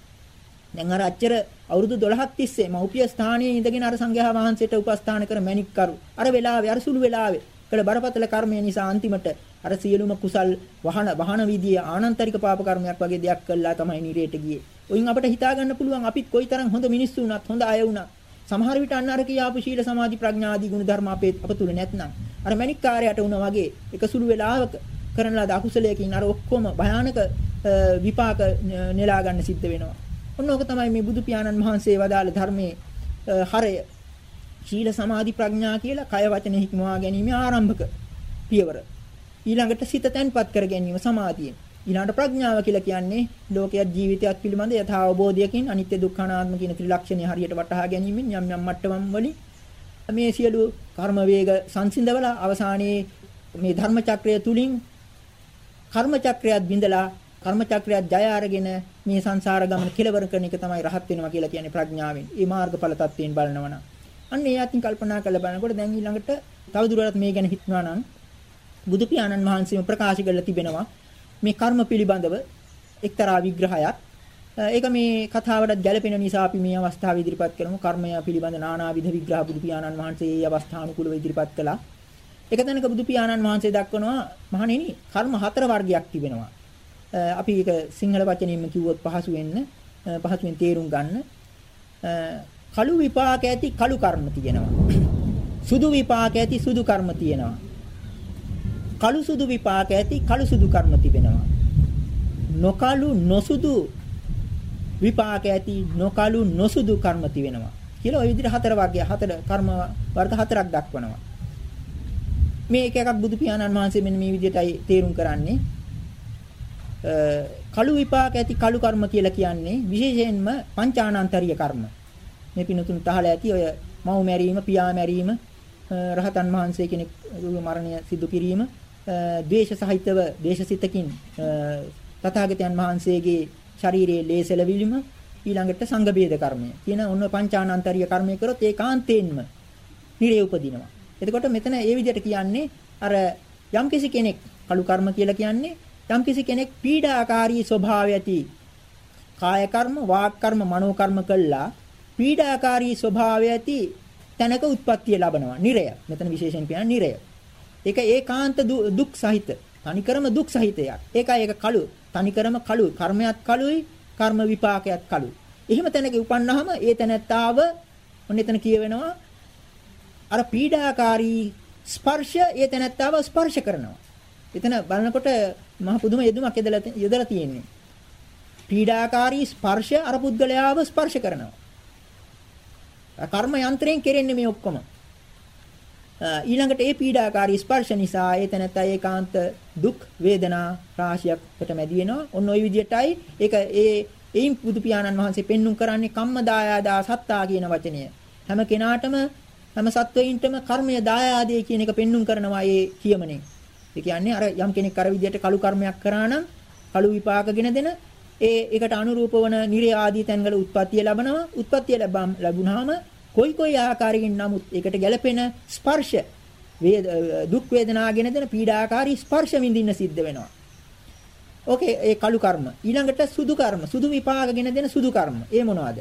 දැන් අර අච්චර අවුරුදු 12ක් තිස්සේ මෞපිය ස්ථානයේ ඉඳගෙන අර සංඝයා වහන්සේට උපස්ථාන කර මැණික් කරු. අර වෙලාවේ අර සුළු වෙලාවේ කළ බරපතල කර්මය නිසා අන්තිමට අර සියලුම කුසල් වහන වහන විදියේ ආනන්තරික පාප කර්මයක් වගේ දෙයක් කළා තමයි නිරේට ගියේ. ඔයින් අපිට හිතා ගන්න පුළුවන් අපිත් කොයිතරම් හොඳ මිනිස්සු වුණත් හොඳ අය වුණත් සමහර විට අන්න අර කියාපු ශීල සමාධි ප්‍රඥා ආදී ගුණ ධර්ම අපේ අප තුල නැත්නම් අර මණික්කාරයට වුණා වගේ එක සුළු වෙලාවක කරන ලද අකුසලයකින් අර ඔක්කොම භයානක විපාක නෙලා ගන්න සිද්ධ වෙනවා. ඔන්න ඕක තමයි මේ බුදු පියාණන් වහන්සේ වදාළ ධර්මයේ හරය. ශීල සමාධි ප්‍රඥා කියලා කය වචන හික්මවා ගැනීම ආරම්භක පියවර. ඊළඟට සිත තැන්පත් කර ගැනීම සමාධියෙන්. ඊළඟට ප්‍රඥාව කියලා කියන්නේ ලෝකයක් ජීවිතයක් පිළිබඳ යථා අවබෝධයකින් අනිත්‍ය දුක්ඛ අනාත්ම කියන ත්‍රිලක්ෂණය හරියට වටහා ගැනීමෙන් යම් යම් මට්ටම් වලින් මේ සියලු කර්ම වේග සංසිඳවලා අවසානයේ මේ ධර්ම චක්‍රය තුලින් කර්ම චක්‍රයත් බිඳලා කර්ම චක්‍රයත් ජය අරගෙන මේ සංසාර ගමන කෙලවර කරන එක තමයි රහත් වෙනවා කියලා කියන්නේ ප්‍රඥාවෙන්. මේ මාර්ගඵල தත්වයෙන් බලනවනම්. අන්න ඒ අතින් කල්පනා කරලා බලනකොට දැන් ඊළඟට තවදුරටත් මේ ගැන හිතනවා නම් බුදු පියාණන් වහන්සේම ප්‍රකාශ කරලා තිබෙනවා මේ කර්ම පිළිබඳව එක්තරා විග්‍රහයක්. ඒක මේ කතාවටත් ගැලපෙන නිසා අපි මේ අවස්ථාව ඉදිරිපත් කරමු. කර්මය පිළිබඳ නානාවිධ විග්‍රහ බුදු පියාණන් වහන්සේ මේ අවස්ථානුකූලව ඉදිරිපත් කළා. එක තැනක බුදු පියාණන් වහන්සේ දක්වනවා මහණෙනි කර්ම හතර වර්ගයක් තිබෙනවා. අපි ඒක සිංහල වචනින්ම කිව්වොත් පහසු වෙන්න පහසුවෙන් තේරුම් ගන්න. කළු විපාක ඇති කළු කර්ම තියෙනවා. සුදු විපාක ඇති සුදු කර්ම තියෙනවා. කළු සුදු විපාක ඇති කළු සුදු කර්ම තිබෙනවා. නොකළු නොසුදු විපාක ඇති නොකළු නොසුදු කර්ම තිබෙනවා. කියලා ওই විදිහට හතර වර්ගය හතර කර්ම වර්ග හතරක් දක්වනවා. මේ එක එකක් බුදු පියාණන් වහන්සේ මෙන්න මේ විදිහටයි තේරුම් කරන්නේ. කළු විපාක ඇති කළු කර්ම කියලා කියන්නේ විශේෂයෙන්ම පංචානන්තරීය කර්ම. මේ පිනුතුන් තහල ඇති ඔය මව් මැරීම, පියා මැරීම, රහතන් වහන්සේ කෙනෙක් මරණය සිදු කිරීම, ද්වේෂ සහිතව දේශසිතකින් තථාගතයන් වහන්සේගේ ශරීරයේ ලේසලවිලිම ඊළඟට සංඝ බේද කර්මය කියන ඔන්න පංචානන්තරීය කර්මය කරොත් ඒකාන්තයෙන්ම නිරේ උපදිනවා. එතකොට මෙතන ඒ විදිහට කියන්නේ අර යම්කිසි කෙනෙක් කලු කර්ම කියලා කියන්නේ යම්කිසි කෙනෙක් පීඩාකාරී ස්වභාවය ඇති කාය කර්ම, වාක් කර්ම, මනෝ කර්ම කළා පීඩාකාරී ස්වභාවය ඇති තැනක උත්පත්තිය ලබනවා. නිරය. මෙතන විශේෂයෙන් කියන්නේ නිරය. ඒක ඒකාන්ත දුක් සහිත. තනිකරම දුක් සහිතයක්. ඒකයි ඒක කළු. තනිකරම කළු. කර්මයක් කළුයි, කර්ම විපාකයක් කළුයි. එහෙම තැනක උපන්නාම ඒ තැනත්තාව ඔන්න එතන කියවෙනවා අර පීඩාකාරී ස්පර්ශ ඒ තැනත්තාව ස්පර්ශ කරනවා. එතන බලනකොට මහ පුදුම යෙදුමක් යදලා යදලා තියෙන්නේ. පීඩාකාරී ස්පර්ශ අර පුද්ගලයාව ස්පර්ශ කරනවා. කර්ම යන්ත්‍රයෙන් කෙරෙන්නේ මේ ඔක්කොම. ඊළඟට ඒ පීඩාකාරී ස්පර්ශ නිසා ඒ තැනත්තා ඒකාන්ත දුක් වේදනා රාශියකට මැදි වෙනවා. ඔන්න ওই විදිහටයි ඒක ඒ එයින් බුදු පියාණන් වහන්සේ පෙන්눔 කරන්නේ කම්මදායාදා සත්තා කියන වචනය. හැම කෙනාටම හැම සත්වයින්ටම කර්මය දායාදේ කියන එක පෙන්눔 කරනවා ඒ කියමනේ. ඒ කියන්නේ අර යම් කෙනෙක් අර විදිහට කළු කර්මයක් කරා නම් කළු විපාකගෙන දෙන ඒ ඒකට අනුරූප වන නිර්ය ආදී තැන්වල උත්පත්තිය ලැබනවා. උත්පත්තිය ලැබුණාම කොයි කොයි ආකාරයකින් නමුත් ඒකට ගැළපෙන ස්පර්ශ වේද දුක් වේදනාගෙන දෙන පීඩාකාරී ස්පර්ශ විඳින්න සිද්ධ වෙනවා. ඕකේ ඒ කළු කර්ම. ඊළඟට සුදු කර්ම. සුදු විපාකගෙන දෙන සුදු කර්ම. ඒ මොනවද?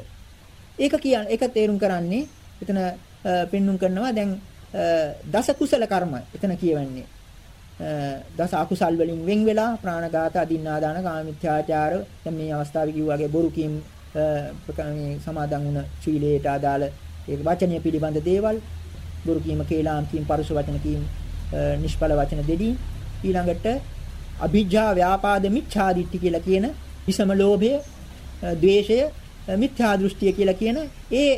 ඒක කියන ඒක තේරුම් කරන්නේ එතන පෙන්눔 කරනවා දැන් දස කුසල කර්ම එතන කියවන්නේ. දස අකුසල් වලින් වෙන් වෙලා ප්‍රාණඝාත අදින්නාදාන කාමිත්‍යාචාර දැන් මේ අවස්ථාවේ කිව්වාගේ බොරු කීම් මේ සමාදන් වුණ ශීලයට අදාළ ඒ වචනය පිළිබඳ දේවල් බොරු කීම, කේලාම් කීම, පරුස වචන කීම, නිෂ්ඵල වචන දෙදී ඊළඟට අභිජ්ජා ව්‍යාපාද මිච්ඡාදිට්ඨි කියලා කියන විසම ලෝභය, ද්වේෂය, මිත්‍යා දෘෂ්ටිය කියලා කියන ඒ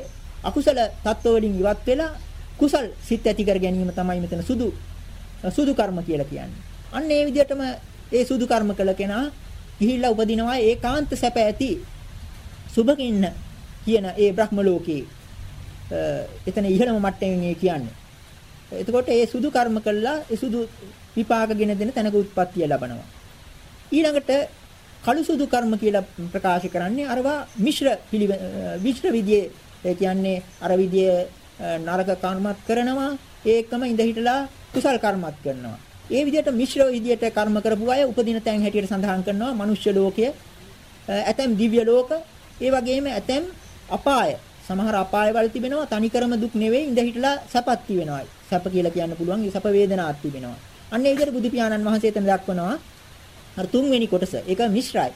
අකුසල තත්ත්ව වලින් ඉවත් වෙලා කුසල් සිත් ඇති කර ගැනීම තමයි මෙතන සුදු සුදු කර්ම කියලා කියන්නේ. අන්න ඒ විදිහටම ඒ සුදු කර්ම කළ කෙනා ගිහිල්ලා උපදිනවා ඒකාන්ත සැප ඇති සුභකින්න කියන ඒ බ්‍රහ්ම ලෝකේ එතන ඉහළම මට්ටමේ කියන්නේ. එතකොට ඒ සුදු කර්ම කළා ඒ සුදු විපාකගෙන දෙන තැනක උත්පත්තිය ලබනවා. ඊළඟට කළු සුදු කර්ම කියලා ප්‍රකාශ කරන්නේ අරවා මිශ්‍ර මිශ්‍ර විදියේ ඒ කියන්නේ අර විදියේ නරක කර්මත් කරනවා ඒකම ඉඳ හිටලා කුසල් කර්මත් කරනවා. ඒ විදිහට මිශ්‍ර විදියට කර්ම කරපු අය උපදින තැන් හැටියට සඳහන් කරනවා මනුෂ්‍ය ලෝකය ඇතැම් දිව්‍ය ලෝක ඒ වගේම ඇතැම් අපාය. සමහර අපායවල තිබෙනවා තනිකරම දුක් නෙවෙයි ඉඳ හිටලා සැපත් තිබෙනවා. සැප කියලා කියන්න පුළුවන් ඒ සැප වේදනාවක් තිබෙනවා. අන්න ඒ විදිහට බුදු පියාණන් වහන්සේ එතන දක්වනවා අර තුන්වෙනි කොටස. ඒක මිශ්‍රයි.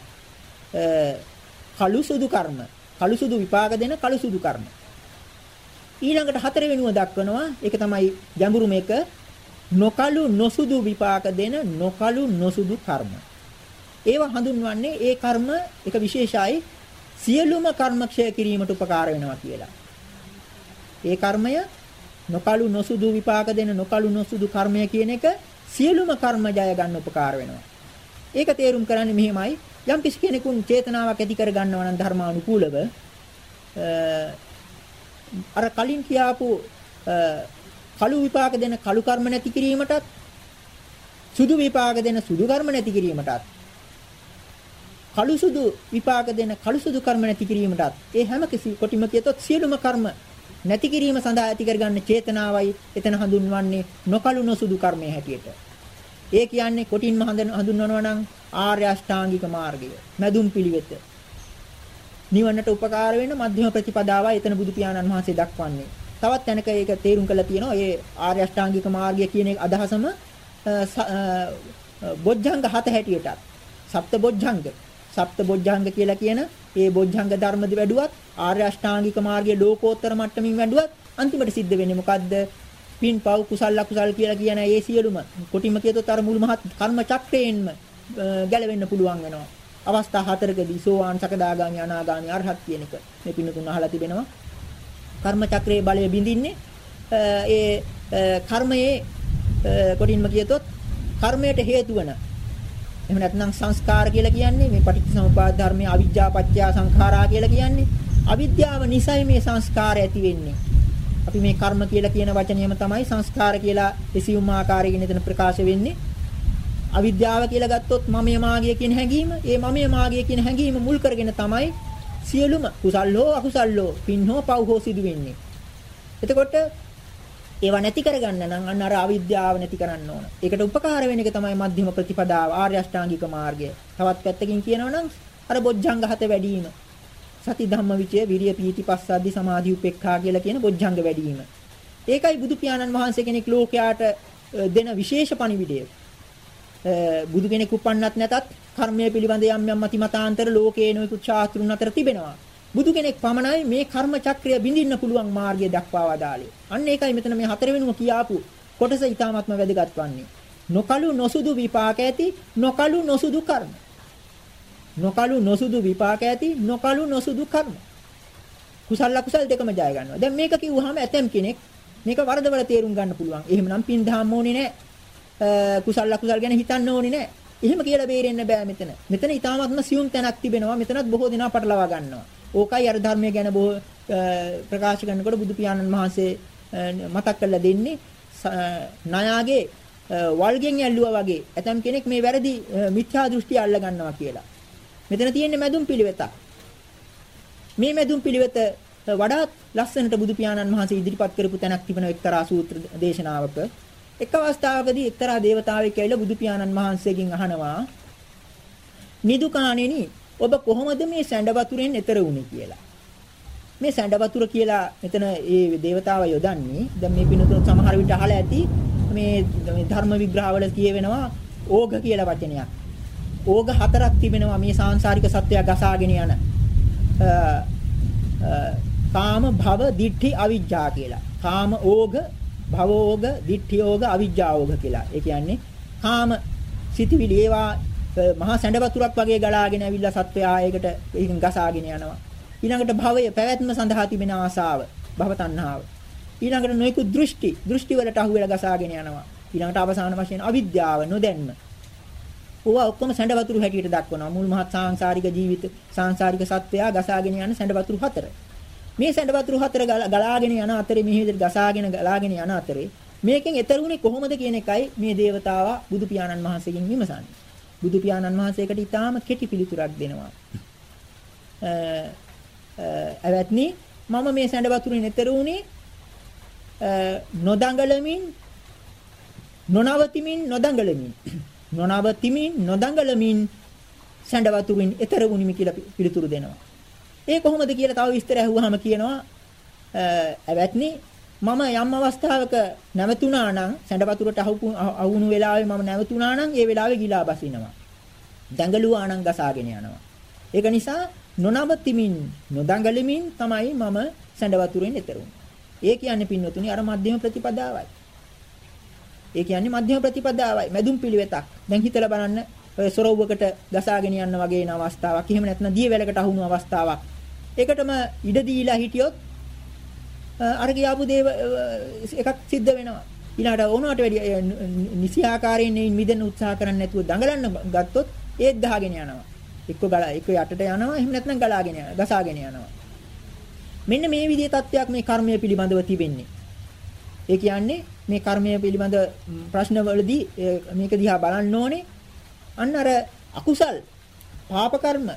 කළු සුදු කර්ම. කළු සුදු විපාක දෙන කළු සුදු කර්ම. ඊළඟට හතරවෙනුව දක්වනවා ඒක තමයි ගැඹුරු මේක නොකලු නොසුදු විපාක දෙන නොකලු නොසුදු කර්ම. ඒවා හඳුන්වන්නේ ඒ කර්ම එක විශේෂයි සියලුම කර්ම ක්ෂය කිරීමට උපකාර වෙනවා කියලා. ඒ කර්මය නොකලු නොසුදු විපාක දෙන නොකලු නොසුදු කර්මය කියන එක සියලුම කර්ම ජය ගන්න උපකාර වෙනවා. ඒක තේරුම් කරන්නේ මෙහෙමයි යම් කිසි කෙනෙකුන් චේතනාවක් ඇති කර ගන්නවා නම් ධර්මානුකූලව අර කලින් කියාපු කළු විපාක දෙන කළු කර්ම නැති කිරීමටත් සුදු විපාක දෙන සුදු කර්ම නැති කිරීමටත් කළු සුදු විපාක දෙන කළු සුදු කර්ම නැති කිරීමටත් ඒ හැම කිසි කොටිම කියතොත් සියලුම කර්ම නැති කිරීම සඳහා ඇති කරගන්න චේතනාවයි එතන හඳුන්වන්නේ නොකළු නොසුදු කර්මයේ හැටියට. ඒ කියන්නේ කොටින්ම හඳුන්වනවා නම් ආර්ය අෂ්ටාංගික මාර්ගය, මැදුම් පිළිවෙත. නිවනට උපකාර වෙන මධ්‍යම ප්‍රතිපදාවයි එතන බුදු පියාණන් වහන්සේ දක්වන්නේ. තවත් තැනක ඒක තේරුම් කරලා තියෙනවා. ඒ ආර්ය අෂ්ටාංගික මාර්ගය කියන අදහසම බොජ්ජංග හත හැටියටත් සප්ත බොජ්ජංග සප්ත බොජ්ජංග කියලා කියන ඒ බොජ්ජංග ධර්මද වැඩුවත් ආර්ය අෂ්ටාංගික මාර්ගයේ ලෝකෝත්තර මට්ටමින් වැඩුවත් අන්තිමට සිද්ධ වෙන්නේ මොකද්ද? පින් පව් කුසල අකුසල් කියලා කියන ඒ සියලුම කොටිම කියතොත් අර මුළු මහත් කර්ම චක්‍රයෙන්ම ගැලවෙන්න පුළුවන් වෙනවා. අවස්ථා හතරකදී සෝවාන් සකදාගාමි අනාගාමි අරහත් කියන එක මේ පින්න තුන අහලා තිබෙනවා. කර්ම චක්‍රයේ බලය බිඳින්නේ ඒ කර්මයේ කොටින්ම කියතොත් කර්මයට හේතු වෙන. එහෙම නැත්නම් සංස්කාර කියලා කියන්නේ මේ පටිච්චසමුපාද ධර්මයේ අවිජ්ජා පත්‍ය සංඛාරා කියලා කියන්නේ අවිද්‍යාව නිසයි මේ සංස්කාර ඇති වෙන්නේ. අපි මේ කර්ම කියලා කියන වචනයම තමයි සංස්කාර කියලා එසියුම් ආකාරයකින් එතන ප්‍රකාශ වෙන්නේ. අවිද්‍යාව කියලා ගත්තොත් මමය මාගිය කියන හැඟීම ඒ මමය මාගිය කියන හැඟීම මුල් කරගෙන තමයි සියලුම කුසල් හෝ අකුසල් හෝ පින් හෝ පව් හෝ සිදු වෙන්නේ. එතකොට ඒවා නැති කරගන්න නම් අන්න අර අවිද්‍යාව නැති කරන්න ඕන. ඒකට උපකාර වෙන එක තමයි මධ්‍යම ප්‍රතිපදාව ආර්ය අෂ්ටාංගික මාර්ගය. තවත් පැත්තකින් කියනවා නම් අර බොජ්ජංග හත වැඩි වීම. සති ධම්ම විචය විරිය පීති පස්සද්ධි සමාධි උපේක්ඛා කියලා කියන බොජ්ජංග වැඩි වීම. ඒකයි බුදු පියාණන් වහන්සේ කෙනෙක් ලෝකයාට දෙන විශේෂ පණිවිඩය. බුදු කෙනෙක් උපන්නත් නැතත් කර්මය පිළිබඳ යම් යම් මතිමතාන්තර ලෝකයේ නොයෙකුත් ශාස්ත්‍රුන් අතර තිබෙනවා. බුදු කෙනෙක් පමණයි මේ කර්ම චක්‍රය බිඳින්න පුළුවන් මාර්ගය දක්වා වදාළේ. අන්න ඒකයි මෙතන මේ හතරවෙනිම කියාපු කොටස ඊටාත්ම වැදගත් වන්නේ. නොකලු නොසුදු විපාක ඇති නොකලු නොසුදු කර්ම. නොකලු නොසුදු විපාක ඇති නොකලු නොසුදු කර්ම. කුසල අකුසල දෙකම ජය ගන්නවා. දැන් මේක කිව්වහම ඇතම් කෙනෙක් මේක වරදවල තේරුම් ගන්න පුළුවන්. එහෙමනම් පින් දහම් ඕනේ නැහැ. කුසල අකුසල ගැන හිතන්න ඕනේ නැහැ. එහෙම කියලා බේරෙන්න බෑ මෙතන. මෙතන ඊටාත්ම සියුම් තැනක් තිබෙනවා. මෙතනත් බොහෝ දෙනා පටලවා ගන්නවා. ඕකයි අර ධර්මයේ ගැන බොහෝ ප්‍රකාශ කරනකොට බුදු පියාණන් වහන්සේ මතක් කරලා දෙන්නේ ණයාගේ වල්ගෙන් ඇල්ලුවා වගේ. ඇතම් කෙනෙක් මේ වැරදි මිත්‍යා දෘෂ්ටි අල්ල ගන්නවා කියලා. මෙතන තියෙන්නේ මැදුම් පිළිවෙත. මේ මැදුම් පිළිවෙත වඩාත් ලස්සනට බුදු පියාණන් වහන්සේ ඉදිරිපත් කරපු තැනක් තිබෙන එක්තරා සූත්‍ර දේශනාවක එක් අවස්ථාවකදී එක්තරා දේවතාවෙක් ඇවිල්ලා බුදු පියාණන් වහන්සේගෙන් අහනවා නිදුකාණෙනි ඔබ කොහොමද මේ සැඬ වතුරෙන් එතර වුනේ කියලා. මේ සැඬ වතුර කියලා මෙතන ඒ දේවතාව යොදන්නේ දැන් මේ පිනතුන් සමහර විට අහලා ඇති මේ ධර්ම විග්‍රහවල කියවෙනවා ඕඝ කියලා වචනයක්. ඕඝ හතරක් තිබෙනවා මේ සාංශාරික සත්‍යය ගසාගෙන යන. කාම භව දිඨි අවිජ්ජා කියලා. කාම ඕඝ භවෝග, දිඨියෝග, අවිජ්ජාෝග කියලා. ඒ කියන්නේ කාම සිතිවිලි ඒවා මහා සැඬ වතුරක් වගේ ගලාගෙන ඇවිල්ලා සත්වයා ඒකට ඒකෙන් ගසාගෙන යනවා. ඊළඟට භවය පැවැත්ම සඳහා තිබෙන ආසාව, භව තණ්හාව. ඊළඟට නොයෙකුත් දෘෂ්ටි, දෘෂ්ටි වලට අහු වෙලා ගසාගෙන යනවා. ඊළඟට අවසාන වශයෙන් අවිද්‍යාව, නොදැන්ම. ඕවා ඔක්කොම සැඬ වතුරු හැටියට දක්වනවා. මුල් මහත් සාංශාරික ජීවිත, සාංශාරික සත්වයා ගසාගෙන යන සැඬ වතුරු හතර. මේ සැඬ වතුරු හතර ගලාගෙන යන අතරේ මේ විදිහට ගසාගෙන ගලාගෙන යන අතරේ මේකෙන් ඈතර උනේ කොහොමද කියන එකයි මේ దేవතාවා බුදු පියාණන් වහන්සේගෙන් විමසන්නේ. බුදු පියාණන් වහන්සේකට ඊටාම කෙටි පිළිතුරක් දෙනවා. අවත්නි මම මේ සැඬ වතුරින් ඈතර උනේ නොදඟලමින් නොනවතිමින් නොදඟලමින් නොනවතිමින් නොදඟලමින් සැඬ වතුරින් ඈතර වුනිමි කියලා පිළිතුරු දෙනවා. ඒ කොහොමද කියලා තව විස්තර ඇහුවාම කියනවා අවත්නි මම යම් අවස්ථාවක නැවතුණා නම් සැඬ වතුරට අහුණු වෙලාවේ මම නැවතුණා නම් ඒ වෙලාවේ ගිලා බසිනවා. දඟලුවා නම් ගසාගෙන යනවා. ඒක නිසා නොනවතිමින් නොදඟලමින් තමයි මම සැඬ වතුරෙන් ඈතර ඒ කියන්නේ පින්වතුනි අර මධ්‍යම ප්‍රතිපදාවයි. ඒ කියන්නේ මධ්‍යම ප්‍රතිපදාවයි. මැදුම් පිළිවෙතක්. දැන් හිතලා බලන්න ඔය සොරව්වකට ගසාගෙන යන වගේ න අවස්ථාවක්. එහෙම නැත්නම් දියවැලකට අහුණු අවස්ථාවක්. ඒකටම ඉඩ දීලා හිටියොත් අර කියාපු දේ එකක් සිද්ධ වෙනවා. ඊළඟට ඕනකට වැඩි නිසි ආකාරයෙන් මිදෙන්න උත්සාහ කරන්නේ නැතුව දඟලන්න ගත්තොත් ඒත් ගහගෙන යනවා. එක්ක ගලා එක්ක යටට යනවා එහෙම නැත්නම් ගලාගෙන යනවා. ගසාගෙන යනවා. මෙන්න මේ විදිහේ தත්වයක් මේ කර්මය පිළිබඳව තිබෙන්නේ. ඒ කියන්නේ මේ කර්මය පිළිබඳ ප්‍රශ්නවලදී මේක දිහා බලන්න ඕනේ. අන්න අර අකුසල් පාප කර්ම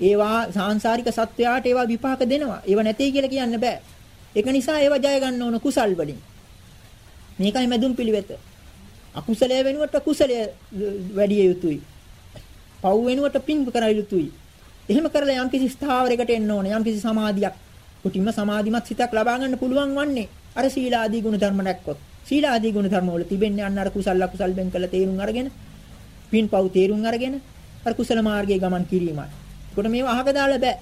ඒවා සාංශාරික සත්වයාට ඒවා විපාක දෙනවා. ඒවා නැtei කියලා කියන්න බෑ. ඒක නිසා ඒවා ජය ගන්න ඕන කුසල් වලින්. මේකයි මැදුම් පිළිවෙත. අකුසලයේ වෙනුවට කුසලය වැඩි යුතුයි. පව් වෙනුවට පින් කරලා යුතුයි. එහෙම කරලා යම්කිසි ස්ථාවරයකට එන්න ඕනේ. යම්කිසි සමාධියක්. කුටිම සමාධිමත් සිතක් ලබා ගන්න පුළුවන් වන්නේ අර සීලාදී ගුණ ධර්ම දැක්කොත්. සීලාදී ගුණ ධර්ම වල තිබෙන්නේ අන්න අර කුසල අකුසල් බෙන් කළ තේරුම් අරගෙන පින් පව් තේරුම් අරගෙන අර කුසල මාර්ගයේ ගමන් කිරීමයි. ඒකට මේවා අහක දාලා බෑ.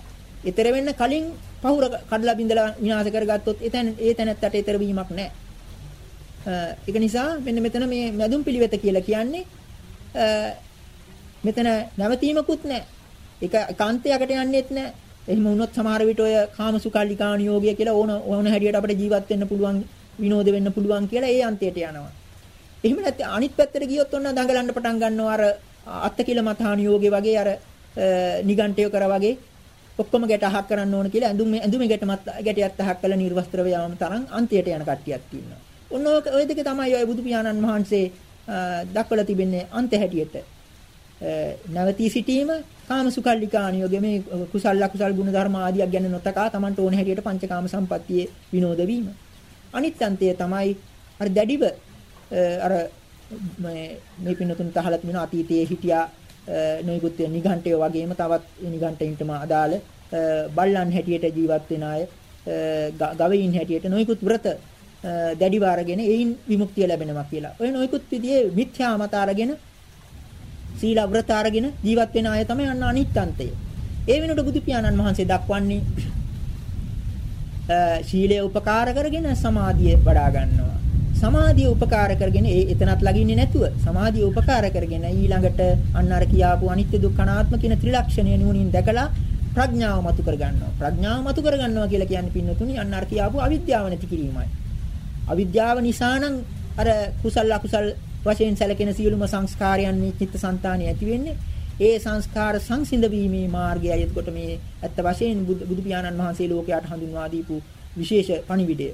ඊතර වෙන්න කලින් පහුර කඩලා බින්දලා විනාශ කරගත්තොත් එතන ඒ තැනත්තට ඊතර වීමක් නැහැ. ඒක නිසා මෙන්න මෙතන මේ මැදුම් පිළිවෙත කියලා කියන්නේ මෙතන නැවතීමකුත් නැහැ. ඒක කාන්තයකට යන්නේත් නැහැ. එහෙම වුණොත් සමහර විට ඔය කාමසුකල්ලිකාණ යෝගය කියලා ඕන ඕන හැටියට අපිට ජීවත් වෙන්න පුළුවන් විනෝද වෙන්න පුළුවන් කියලා ඒ අන්තයට යනවා. එහෙම නැත්නම් අනිත් පැත්තට ගියොත් ඔන්න දඟලන්න පටන් ගන්නවා අර අත්තකිල මතාණ යෝගේ වගේ අර නිගණ්ඨය කර වගේ ඔක්කොම ගැට අහක් කරන්න ඕන කියලා ඇඳුම් ඇඳුමේ ගැටමත් ගැටියත් අහක් කළා නිර්වස්ත්‍ර වේවම තරම් අන්තියට යන කට්ටියක් ඉන්නවා. ඔන්න ඔය දෙක තමයි ඔය බුදු පියාණන් වහන්සේ දක්වලා තිබෙන්නේ අන්ත හැටියට. නැවතී සිටීම කාමසුකල්ලිකාණියෝගේ මේ කුසල අකුසල් ගුණ ධර්ම ආදියක් ගැන නොතකා Tamanට ඕන හැටියට පංචකාම සම්පත්තියේ විනෝද වීම. අනිත් අන්තය තමයි අර දැඩිව අර මේ මේ පින්නතුන් තහලත් වෙන අතීතයේ හිටියා නොයෙකුත් නිගණ්ඨය වගේම තවත් නිගණ්ඨයින්ටම අදාළ බල්ලන් හැටියට ජීවත් වෙන අය ගවයින් හැටියට නොයෙකුත් වෘත දැඩිව අරගෙන ඒයින් විමුක්තිය ලැබෙනවා කියලා. ඔය නොයෙකුත් විදිහේ මිත්‍යා මත අරගෙන සීල වෘත අරගෙන ජීවත් වෙන අය තමයි අන්න අනිත්‍යන්තය. ඒ වෙනුවට බුදු පියාණන් වහන්සේ දක්වන්නේ ශීලය උපකාර කරගෙන සමාධිය වඩා ගන්නවා. සමාධිය උපකාර කරගෙන ඒ එතනත් ළඟින්නේ නැතුව සමාධිය උපකාර කරගෙන ඊළඟට අන්න අර කියාපු අනිත්‍ය දුක්ඛ අනාත්ම කියන ත්‍රිලක්ෂණය නුවණින් දැකලා ප්‍රඥාව මතු කර ගන්නවා. ප්‍රඥාව මතු කර ගන්නවා කියලා කියන්නේ පින්නතුනි අන්න අර කියාපු අවිද්‍යාව නැති කිරීමයි. අවිද්‍යාව නිසා නම් අර කුසල අකුසල් වශයෙන් සැලකෙන සියලුම සංස්කාරයන් මේ චිත්තසංතානිය ඇති වෙන්නේ ඒ සංස්කාර සංසිඳ වීමේ මාර්ගයයි එතකොට මේ ඇත්ත වශයෙන් බුදු පියාණන් වහන්සේ ලෝකයට හඳුන්වා දීපු විශේෂ පණිවිඩය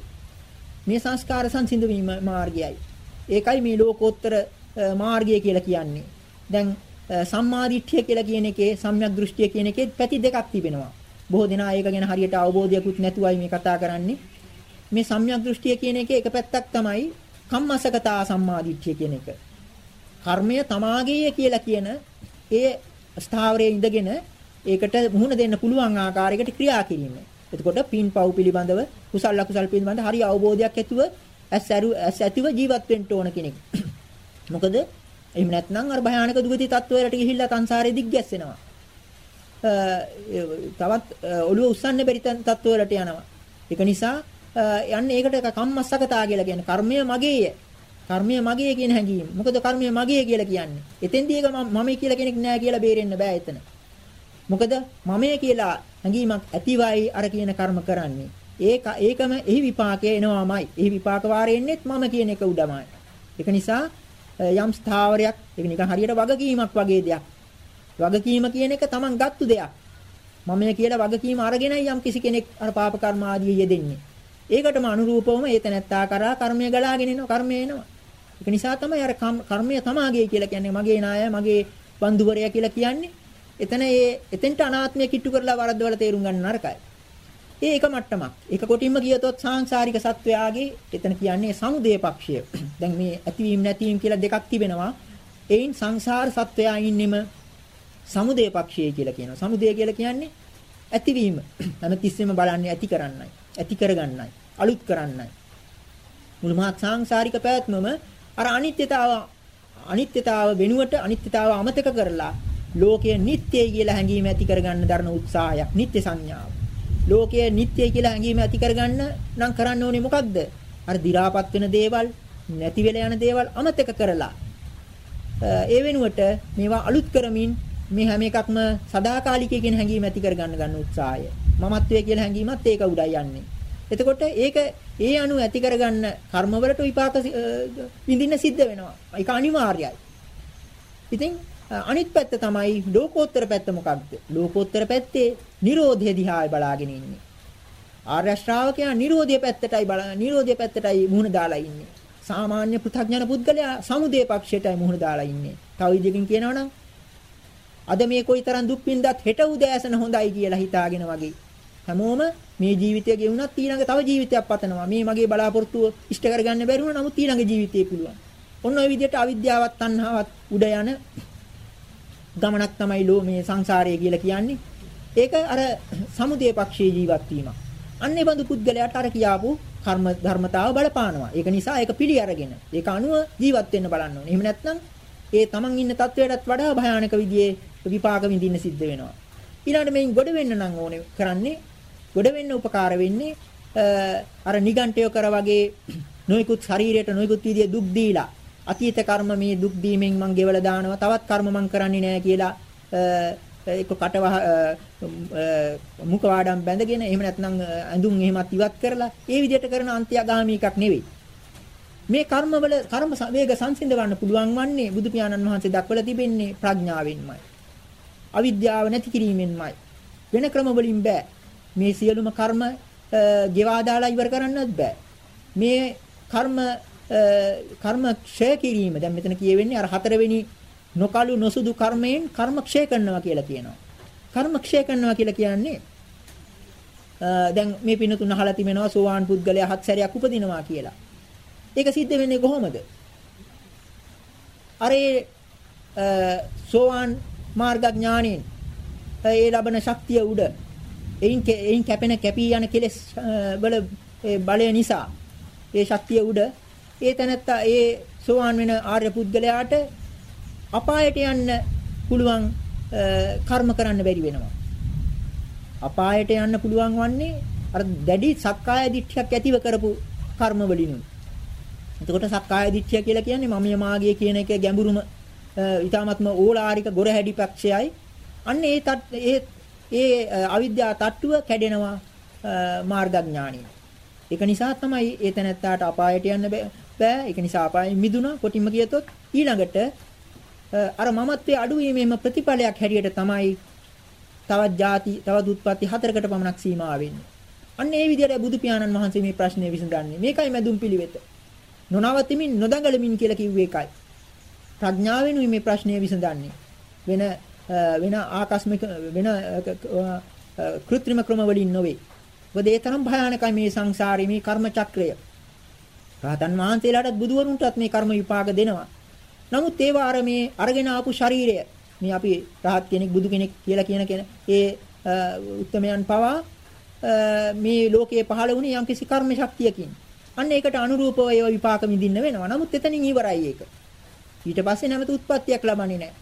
මේ සංස්කාර සංසිඳ වීම මාර්ගයයි ඒකයි මේ ලෝකෝත්තර මාර්ගය කියලා කියන්නේ දැන් සම්මාදිට්ඨිය කියලා කියන එකේ සම්‍යක් දෘෂ්ටිය කියන එකේ පැති දෙකක් තිබෙනවා බොහෝ දෙනා ඒක ගැන හරියට අවබෝධයක්වත් නැතුවයි මේ කතා කරන්නේ මේ සම්‍යක් දෘෂ්ටිය කියන එකේ එක පැත්තක් තමයි කම්මසකතා සම්මාදිට්ඨිය කියන එක. කර්මය තමාගේය කියලා කියන ඒ ස්ථාවරයේ ඉඳගෙන ඒකට මුහුණ දෙන්න පුළුවන් ආකාරයකට ක්‍රියා කිරීම. එතකොට පින් පව් පිළිබඳව කුසල අකුසල පිළිබඳව හරි අවබෝධයක් ඇතුව ඇස් ඇස් ඇතිව ජීවත් වෙන්න ඕන කෙනෙක්. මොකද එහෙම නැත්නම් අර භයානක දුගති තත්වයට ගිහිල්ලා සංසාරේ දිග්ගැස්සෙනවා. තවත් ඔළුව උස්සන්න බැරි තත්වවලට යනවා. ඒක නිසා යන්නේ ඒකට කම්මස්සකතා කියලා කියන්නේ කර්මය මගේය. කර්මය මගේ කියන හැඟීම. මොකද කර්මය මගේ කියලා කියන්නේ. එතෙන්දී ඒක මම කියලා කෙනෙක් නෑ කියලා බේරෙන්න බෑ එතන. මොකද මමය කියලා හැඟීමක් ඇතිවයි අර කියන කර්ම කරන්නේ. ඒක ඒකම එහි විපාකය එනවාමයි. එහි විපාක වාරේ එන්නේත් මම කියන එක උඩමයි. ඒක නිසා යම් ස්ථාවරයක් ඒක නිකන් හරියට වගකීමක් වගේ දෙයක්. වගකීම කියන එක Taman ගත්තු දෙයක්. මමය කියලා වගකීම අරගෙනයි යම් කිසි කෙනෙක් අර පාප කර්ම ආදී යෙදෙන්නේ. ඒකටම අනුරූපවම ඒ තැනැත්තා කරා කර්මය ගලාගෙන එනවා කර්මය එනවා. ඒක නිසා තමයි අර කර්මය තමාගේ කියලා කියන්නේ මගේ නාය මගේ බන්දුවරයා කියලා කියන්නේ. එතන ඒ එතෙන්ට අනාත්මය කිට්ටු කරලා වරද්දවල තේරුම් ගන්න නරකයි. ඒ එක මට්ටමක්. ඒක කොටින්ම කියතොත් සාංශාරික සත්වයාගේ එතන කියන්නේ සමුදේ පක්ෂය. දැන් මේ ඇතිවීම නැතිවීම කියලා දෙකක් තිබෙනවා. එයින් සංසාර සත්වයා ඉන්නෙම සමුදේ පක්ෂය කියලා කියනවා. සමුදේ කියලා කියන්නේ ඇතිවීම. හැමතිස්සෙම බලන්නේ ඇති කරන්නයි. ඇති කරගන්නයි. අලුත් කරන්නයි. මුළු මහත් සාංශාරික පැවැත්මම අර අනිත්‍යතාව අනිත්‍යතාව වෙනුවට අනිත්‍යතාව අමතක කරලා ලෝකය නිට්ටයයි කියලා හැඟීම ඇති කරගන්න දරන උත්සාහයක්. නිට්ටය සංඥාව. ලෝකය නිට්ටයයි කියලා හැඟීම ඇති කරගන්න නම් කරන්න ඕනේ මොකද්ද? අර දි รา පත් වෙන දේවල්, නැති වෙලා යන දේවල් අමතක කරලා ඒ වෙනුවට මේවා අලුත් කරමින් මේ හැම එකක්ම සදාකාලිකයි කියන හැඟීම ඇති කරගන්න ගන්න උත්සාහය. මමත්වයේ කියන හැඟීමත් ඒක උඩයි යන්නේ. එතකොට ඒක ඒ අනු ඇති කරගන්න කර්මවලට විපාක විඳින්න සිද්ධ වෙනවා. ඒක අනිවාර්යයි. ඉතින් අනිත් පැත්ත තමයි ලෝකෝත්තර පැත්ත මොකක්ද? ලෝකෝත්තර පැත්තේ Nirodha දිහායි බලාගෙන ඉන්නේ. ආර්ය ශ්‍රාවකයා Nirodha පැත්තටයි බල Nirodha පැත්තටයි මුහුණ දාලා ඉන්නේ. සාමාන්‍ය පෘථග්ජන පුද්ගලයා සමුදේ පක්ෂයටයි මුහුණ දාලා ඉන්නේ. තව විදිහකින් කියනවනම් අද මේ කොයිතරම් දුක් විඳත් හෙට උදෑසන හොඳයි කියලා හිතාගෙන වගේ. හැමෝම මේ ජීවිතය ගෙවුනත් ඊළඟ තව ජීවිතයක් පතනවා. මේ මගේ බලාපොරොත්තුව ඉෂ්ට කරගන්න බැරි වුණා නමුත් ඊළඟ ජීවිතේ පුළුවන්. ඔන්න ඔය විදිහට අවිද්‍යාවත් තණ්හාවත් උඩ යන ගමනක් තමයි ලෝ මේ සංසාරය කියලා කියන්නේ. ඒක අර සමුදේ පක්ෂයේ ජීවත් වීම. අන්නේ බඳු පුද්ගලයාට අර කියාපු කර්ම ධර්මතාව බලපානවා. ඒක නිසා ඒක පිළි අරගෙන ඒක අනුව ජීවත් වෙන්න බලන්න ඕනේ. එහෙම නැත්නම් ඒ තමන් ඉන්න තත්වයටත් වඩා භයානක විදිහේ විපාක විඳින්න සිද්ධ වෙනවා. ඊළඟට මේන් ගොඩ වෙන්න නම් ඕනේ කරන්නේ ගොඩ වෙන්න උපකාර වෙන්නේ අර නිගණ්ඨය කර වගේ නොයිකුත් ශරීරයට නොයිකුත් විදිහේ දුක් දීලා අතීත කර්ම මේ දුක් දීමෙන් මං ගෙවලා දානවා. තවත් කර්ම මං කරන්නේ නැහැ කියලා ඒක කටවහ මුඛ වාඩම් බැඳගෙන එහෙම නැත්නම් ඇඳුම් එහෙමත් ඉවත් කරලා ඒ විදිහට කරන අන්ත්‍යගාමී එකක් නෙවෙයි. මේ කර්මවල කර්ම වේග සංසිඳවන්න පුළුවන් වන්නේ බුදු පියාණන් වහන්සේ දක්වලා තිබෙන්නේ ප්‍රඥාවෙන්මයි. අවිද්‍යාව නැති කිරීමෙන්මයි. වෙන ක්‍රම වලින් බෑ. මේ සියලුම කර්ම ගෙවා දාලා ඉවර කරන්නත් බෑ. මේ කර්ම කර්ම ක්ෂය කිරීම දැන් මෙතන කියවෙන්නේ අර හතරවෙනි නොකලු නොසුදු කර්මයෙන් කර්ම ක්ෂය කරනවා කියලා කියනවා. කර්ම ක්ෂය කරනවා කියලා කියන්නේ දැන් මේ පින තුන අහලා තිබෙනවා සෝවාන් පුද්ගලයා හත් සැරයක් උපදිනවා කියලා. ඒක සිද්ධ වෙන්නේ කොහොමද? අර සෝවාන් මාර්ග ඥාණයෙන් ඒ ලබන ශක්තිය උඩ එයින් එයින් කැපෙන කැපී යන කෙලෙස් වල බලය නිසා ඒ ශක්තිය උඩ ඒ තැනත්තා ඒ සෝවාන් වෙන ආර්ය පුද්ගලයාට අපායට යන්න පුළුවන් කර්ම කරන්න බැරි වෙනවා. අපායට යන්න පුළුවන් වන්නේ අර දැඩි සක්කාය දිට්ඨියක් ඇතිව කරපු කර්ම වලිනුයි. එතකොට සක්කාය දිට්ඨිය කියලා කියන්නේ මමිය මාගේ කියන එක ගැඹුරුම ඊ타මත්ම ඕලාරික ගොරහැඩි පක්ෂයයි. අන්න ඒ ඒ ඒ අවිද්‍යාව තට්ටුව කැඩෙනවා මාර්ගඥානිය. ඒක නිසා තමයි ඒ තැනැත්තාට අපායට යන්න බෑ. ඒක නිසා අපායෙන් මිදුණා. කොටින්ම කියතොත් ඊළඟට අර මමත්වයේ අඩුවීමේම ප්‍රතිඵලයක් හැටියට තමයි තවත් ಜಾති තවත් උත්පත්ති හතරකට පමණක් සීමා වෙන්නේ. අන්න ඒ විදිහට බුදු පියාණන් වහන්සේ මේ ප්‍රශ්නේ විසඳන්නේ. මේකයි මැදුම් පිළිවෙත. නොනවතිමින් නොදඟලමින් කියලා කිව්වේ ඒකයි. ප්‍රඥාවෙනුයි මේ ප්‍රශ්නේ විසඳන්නේ. වෙන වෙන ආකස්මික වෙන කෘත්‍රිම ක්‍රම වලින් නොවේ. මොකද ඒ තරම් භයානකයි මේ සංසාරේ මේ කර්ම චක්‍රය. රහතන් වහන්සේලාටත් බුදුවරුන්ටත් මේ කර්ම විපාක දෙනවා. නමුත් ඒවා අර මේ අරගෙන ආපු ශරීරය මේ අපි රහත් කෙනෙක් බුදු කෙනෙක් කියලා කියන කෙන ඒ උත්තමයන් පවා මේ ලෝකයේ පහළ වුණේ යම්කිසි කර්ම ශක්තියකින්. අන්න ඒකට අනුරූපව ඒවා විපාක විඳින්න වෙනවා. නමුත් එතනින් ඉවරයි ඒක. ඊට පස්සේ නැවත උත්පත්තියක් ලබන්නේ නැහැ.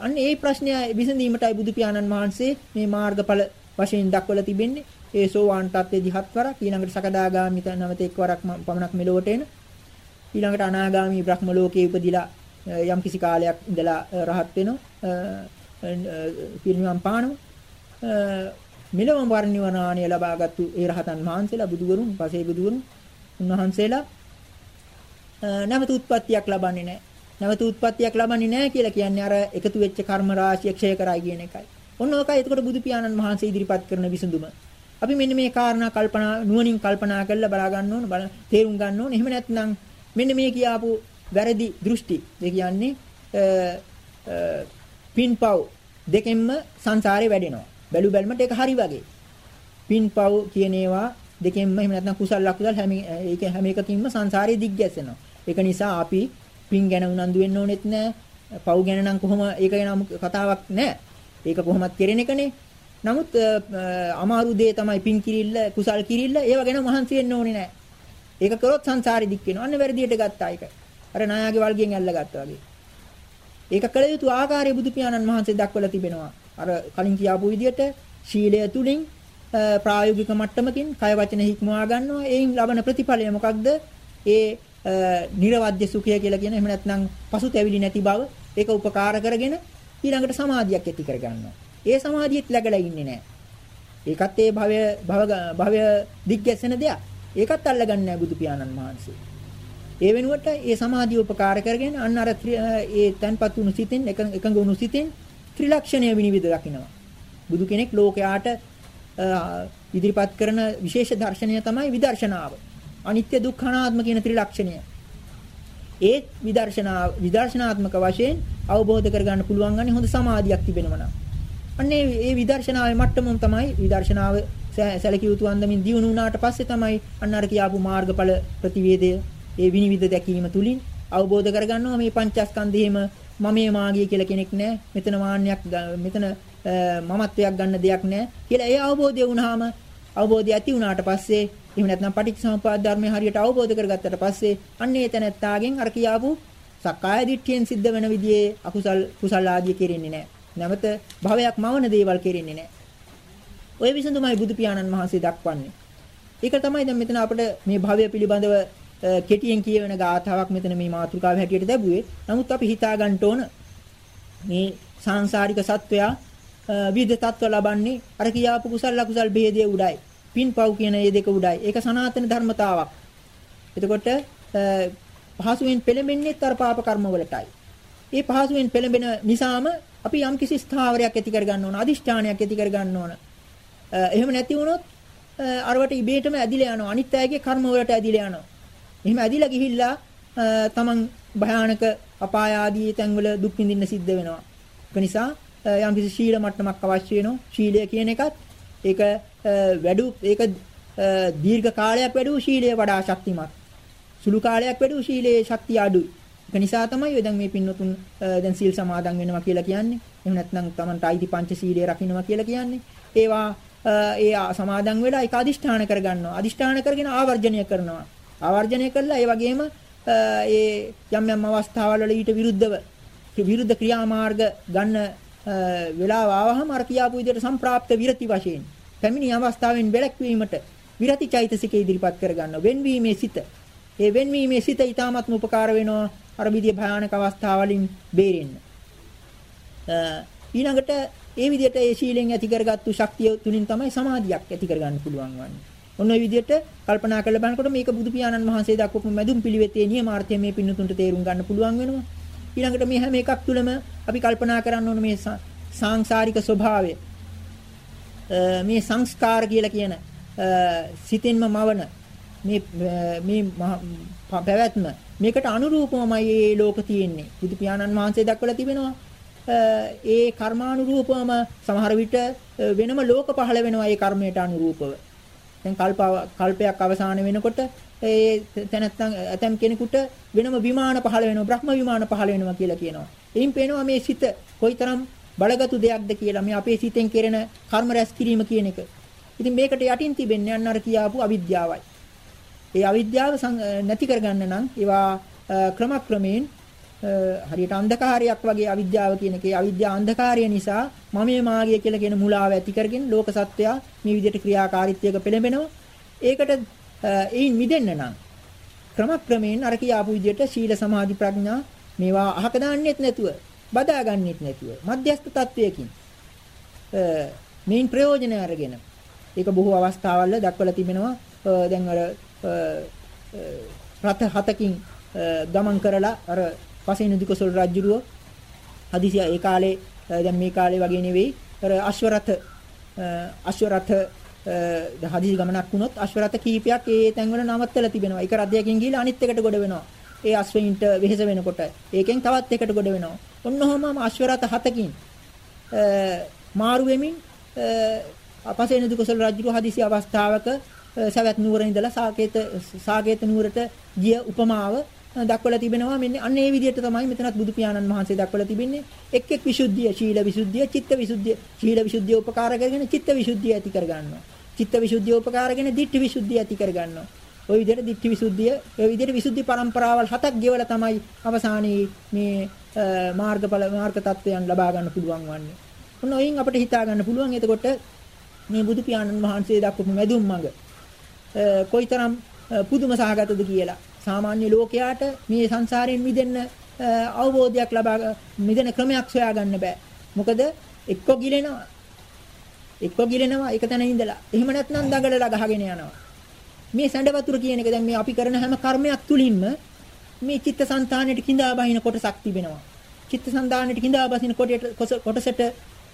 අන්න ඒ ප්‍රශ්නය විසඳීමටයි බුදු පියාණන් වහන්සේ මේ මාර්ගඵල වශයෙන් දක්වලා තිබෙන්නේ. ඒ සෝවාන් තත්ත්වයේදී හත්වරක් ඊළඟට සකදාගාමි නැවත එක්වරක් පමණක් මෙලොවට එන ඊළඟට අනාගාමි බ්‍රහ්ම ලෝකයේ උපදිලා යම් කිසි කාලයක් ඉඳලා රහත් වෙනවා පිරිනිවන් පානවා මෙලොව වර්ණිවනාණිය ලබාගත්තු ඒ රහතන් වහන්සේලා බුදුවරුන් පසේ බුදුවරුන් උන්වහන්සේලා නැවත උත්පත්තියක් ලබන්නේ නැහැ. නැවත උත්පත්තියක් ලබන්නේ නැහැ කියලා කියන්නේ අර එකතු වෙච්ච කර්ම රාශිය ක්ෂය කරයි කියන එකයි. ඔන්න ඔකයි එතකොට බුදු පියාණන් වහන්සේ ඉදිරිපත් කරන විසඳුම. අපි මෙන්න මේ කාරණා කල්පනා නුවණින් කල්පනා කරලා බලා ගන්න ඕන බල තේරුම් ගන්න ඕන. එහෙම නැත්නම් මෙන්න මේ කියාපු වැරදි දෘෂ්ටි. ඒ කියන්නේ පින්පව් දෙකෙන්ම සංසාරේ වැඩෙනවා. බැලු බැලමට ඒක හරි වගේ. පින්පව් කියන ඒවා දෙකෙන්ම එහෙම නැත්නම් කුසල ලකුසල හැම ඒක හැම එකකින්ම සංසාරේ දිග්ගැසෙනවා. ඒක නිසා අපි පින් ගැන උනන්දු වෙන්න ඕනෙත් නෑ. පව් ගැන නම් කොහොම ඒක ගැන කතාවක් නෑ. ඒක කොහොමත් කෙරෙන එකනේ. නමුත් අමාරු දේ තමයි පින් කිරිල්ල කුසල් කිරිල්ල ඒව ගැන මහන්සි වෙන්න ඕනේ නෑ. ඒක කරොත් සංසාරේ දික් වෙනවා. අන්න වැරදියට ගත්තා ඒක. අර නායාගේ වල්ගෙන් ඇල්ලගත්තා වගේ. ඒක කළ යුතු ආකාරය බුදු පියාණන් වහන්සේ දක්වලා තිබෙනවා. අර කලින් කියාපු විදිහට ශීලය තුලින් ප්‍රායෝගික මට්ටමකින් කය වචන හික්මවා ගන්නවා. එයින් ලබන ප්‍රතිඵලය මොකක්ද? ඒ නිර්වද්‍ය සුඛය කියලා කියන එහෙම නැත්නම් පසුතැවිලි නැති බව ඒක උපකාර කරගෙන ඊළඟට සමාධියක් ඇති කර ගන්නවා. ඒ සමාධියත් läගලා ඉන්නේ නැහැ. ඒකත් ඒ භවය භව භවය දිග්ගැසෙන දෙයක්. ඒකත් අල්ලගන්නේ නැහැ බුදු පියාණන් වහන්සේ. ඒ වෙනුවට ඒ සමාධිය උපකාර කරගෙන අන්න අර ඒ තන්පත් වුණු සිතෙන් එකඟ වුණු සිතෙන් ත්‍රිලක්ෂණය විනිවිද දකින්නවා. බුදු කෙනෙක් ලෝකයාට ඉදිරිපත් කරන විශේෂ දර්ශනය තමයි විදර්ශනාව. අනිත්‍ය දුක්ඛ අනාත්ම කියන ත්‍රිලක්ෂණය. ඒ විදර්ශනා විදර්ශනාත්මක වශයෙන් අවබෝධ කරගන්න පුළුවන් ගන්නේ හොඳ සමාධියක් තිබෙනවා නම්. අන්නේ මේ විදර්ශනාවේ මට්ටමම තමයි විදර්ශනාව සැලකිය යුතු අන්දමින් දියුණු වුණාට පස්සේ තමයි අන්න අර කියාපු මාර්ගඵල ප්‍රතිවේදය ඒ විනිවිද දැකීම තුලින් අවබෝධ කරගන්නවා මේ පංචස්කන්ධයේම මමයේ මාගිය කියලා කෙනෙක් නැහැ. මෙතන මාන්නයක් මෙතන මමත්වයක් ගන්න දෙයක් නැහැ කියලා ඒ අවබෝධය වුණාම අවබෝධය ඇති වුණාට පස්සේ එහෙම නැත්නම් පටිච්චසමුප්පාද ධර්මය හරියට අවබෝධ කරගත්තට පස්සේ අන්න ඒ තැනැත්තාගෙන් අර කියාපු සක්කාය දිට්ඨියෙන් සිද්ධ වෙන විදිහේ අකුසල් කුසල් ආදී කෙරෙන්නේ නැහැ. නැවත භවයක් මවන දේවල් කෙරෙන්නේ නැහැ. ඔය විසඳුමයි බුදු පියාණන් වහන්සේ දක්වන්නේ. ඒක තමයි දැන් මෙතන අපිට මේ භවය පිළිබඳව කෙටියෙන් කියවෙන ගාථාවක් මෙතන මේ මාතෘකාව හැටියට ලැබුවේ. නමුත් අපි හිතා ගන්න ඕන මේ සාංශාරික සත්වයා විවිධ තත්ත්ව ලබන්නේ අර කියාපු කුසල ලකුසල් ભેදයේ උඩයි. පින්පව් කියන මේ දෙක උඩයි. ඒක සනාතන ධර්මතාවක්. එතකොට පහසුවෙන් පෙළඹෙන්නේ තර පාප කර්ම වලටයි. ඒ පහසුවෙන් පෙළඹෙන නිසාම අපි යම් කිසි ස්ථාවරයක් ඇති කර ගන්න ඕන, අදිෂ්ඨානයක් ඇති කර ගන්න ඕන. එහෙම නැති වුණොත් අරවට ඉබේටම ඇදිලා යනවා. අනිත් අයගේ කර්ම වලට ඇදිලා යනවා. එහෙම ඇදිලා ගිහිල්ලා තමන් භයානක අපාය ආදී තැන්වල දුක් විඳින්න සිද්ධ වෙනවා. ඒක නිසා යම් කිසි ශීල මට්ටමක් අවශ්‍ය වෙනවා. ශීලය කියන එකත් ඒක වැඩු ඒක දීර්ඝ කාලයක් වැඩු ශීලය වඩා ශක්තිමත්. සුළු කාලයක් වැඩු ශීලයේ ශක්තිය අඩුයි. ඒක නිසා තමයි ඔය දැන් මේ පින්නතුන් දැන් සීල් සමාදන් වෙනවා කියලා කියන්නේ. එහෙම නැත්නම් Tamanට අයිති පංච සීලය රකින්නවා කියලා කියන්නේ. ඒවා ඒ සමාදන් වෙලා ඒක අදිෂ්ඨාන කරගන්නවා. අදිෂ්ඨාන කරගෙන ආවර්ජනය කරනවා. ආවර්ජනය කළා ඒ වගේම ඒ යම් යම් අවස්ථාවල් වල ඊට විරුද්ධව විරුද්ධ ක්‍රියාමාර්ග ගන්න වෙලාව ආවහම අර කියාපු විදිහට සම්ප්‍රාප්ත විරති වශයෙන් පැමිණි අවස්ථාවෙන් වැළැක්වීමට විරති චෛතසික ඉදිරිපත් කරගන්නවා වෙන්වීමේ සිත. ඒ වෙන්වීමේ සිත ඊටාත්ම උපකාර වෙනවා අර විදිය භයානක අවස්ථාවලින් බේරෙන්න. ඊළඟට ඒ විදිහට ඒ ශීලෙන් ඇති කරගත්තු ශක්තිය තුලින් තමයි සමාධියක් ඇති කරගන්න පුළුවන් වන්නේ. ඔන්න ඔය විදිහට කල්පනා කරලා බලනකොට මේක බුදු පියාණන් වහන්සේ දක්වපු මැදුම් පිළිවෙතේ නියමාර්ථය මේ පින්නතුන්ට තේරුම් ගන්න පුළුවන් වෙනවා. ඊළඟට මේ හැම එකක් තුළම අපි කල්පනා කරන්න ඕන මේ සාංශාරික ස්වභාවය. මේ සංස්කාර කියලා කියන සිතෙන්ම මවන මේ මේ පැවැත්ම මේකට අනුරූපවමයි මේ ලෝක තියෙන්නේ. බුදු පියාණන් වහන්සේ දක්වලා තිබෙනවා. ඒ කර්මානුරූපවම සමහර විට වෙනම ලෝක පහළ වෙනවා ඒ කර්මයට අනුරූපව. දැන් කල්ප කල්පයක් අවසාන වෙනකොට ඒ තැනත්තන් ඇතම් කෙනෙකුට වෙනම විමාන පහළ වෙනවා බ්‍රහ්ම විමාන පහළ වෙනවා කියලා කියනවා. එයින් පේනවා මේ සිත කොයිතරම් බලගත්ු දෙයක්ද කියලා මේ අපේ සිතෙන් කෙරෙන කර්ම රැස් කිරීම කියන එක. ඉතින් මේකට යටින් තිබෙන්නේ අන්න අර කියාපු අවිද්‍යාවයි. ඒ අවිද්‍යාව නැති කරගන්න නම් ඒවා ක්‍රමක්‍රමයෙන් හරියට අන්ධකාරයක් වගේ අවිද්‍යාව කියන එකේ අවිද්‍යා අන්ධකාරය නිසා මමයේ මාගිය කියලා කියන මුලාව ඇති කරගෙන ලෝක සත්වයා මේ විදිහට ක්‍රියාකාරීත්වයක පෙළඹෙනවා. ඒකට ඒයින් මිදෙන්න නම් ක්‍රමක්‍රමයෙන් අර කියාපු විදිහට සීල සමාධි ප්‍රඥා මේවා අහක දාන්නෙත් නැතුව බදා ගන්නෙත් නැතුව මධ්‍යස්ථ තත්වයකින් මේන් ප්‍රයෝජන අරගෙන ඒක බොහෝ අවස්ථාවල දක්වලා තිබෙනවා දැන් අර රත හතකින් ගමන් කරලා අර පසේන දිකසොල් රජුරුව හදිසිය ඒ කාලේ දැන් මේ කාලේ වගේ නෙවෙයි අර අශ්වරත අශ්වරත හදිසි ගමනක් වුණොත් අශ්වරත කීපයක් ඒ තැන්වල නවත්තලා තිබෙනවා. එක රථයකින් ගිහලා අනිත් එකට ගොඩ වෙනවා. ඒ අශ්වයින්ට වෙහෙස වෙනකොට ඒකෙන් තවත් එකට ගොඩ වෙනවා. ඔන්නෝම අශ්වරත හතකින් මාරු වෙමින් අපසේන දුකසල රජු හදිසි අවස්ථාවක සවැත් නුවර ඉඳලා සාකේත සාකේත නුවරට ගිය උපමාව දක්වලා තිබෙනවා. මෙන්න අන්න ඒ විදිහට තමයි මෙතනත් බුදු පියාණන් වහන්සේ දක්වලා තිබෙන්නේ. එක් එක් විසුද්ධිය ශීල විසුද්ධිය චිත්ත විසුද්ධිය. ශීල විසුද්ධිය උපකාර කරගෙන චිත්ත විසුද්ධිය ඇති කර ගන්නවා චිත්ත විසුද්ධිය උපකාර කරගෙන ditthi විසුද්ධිය ඇති කර ගන්නවා ওই විදිහට ditthi විසුද්ධිය ඔය විදිහට විසුද්ධි පරම්පරාවල් හතක් ගෙවලා තමයි අවසානයේ මේ මාර්ගඵල මාර්ග තත්වයන් ලබා ගන්න පුළුවන් වන්නේ. ඔන්න ඔයින් අපිට හිතා ගන්න පුළුවන්. එතකොට මේ බුදු පියාණන් වහන්සේ දක්වපු මැදුම් මඟ කොයිතරම් පුදුම සහගතද කියලා සාමාන්‍ය ලෝකයාට මේ සංසාරයෙන් මිදෙන්න අවබෝධයක් ලබා මිදෙන ක්‍රමයක් සොයාගන්න බෑ. මොකද එක්ක ගිලෙනවා. එක්ක ගිලෙනවා එක තැන ඉඳලා. එහෙම නැත්නම් දඟලලා ගහගෙන යනවා. මේ සැඬ වතුර කියන එක දැන් මේ අපි කරන හැම කර්මයක් තුලින්ම මේ චිත්තසංතානෙට කිඳා බහින කොටසක් තිබෙනවා. චිත්තසංතානෙට කිඳා බහින කොටසට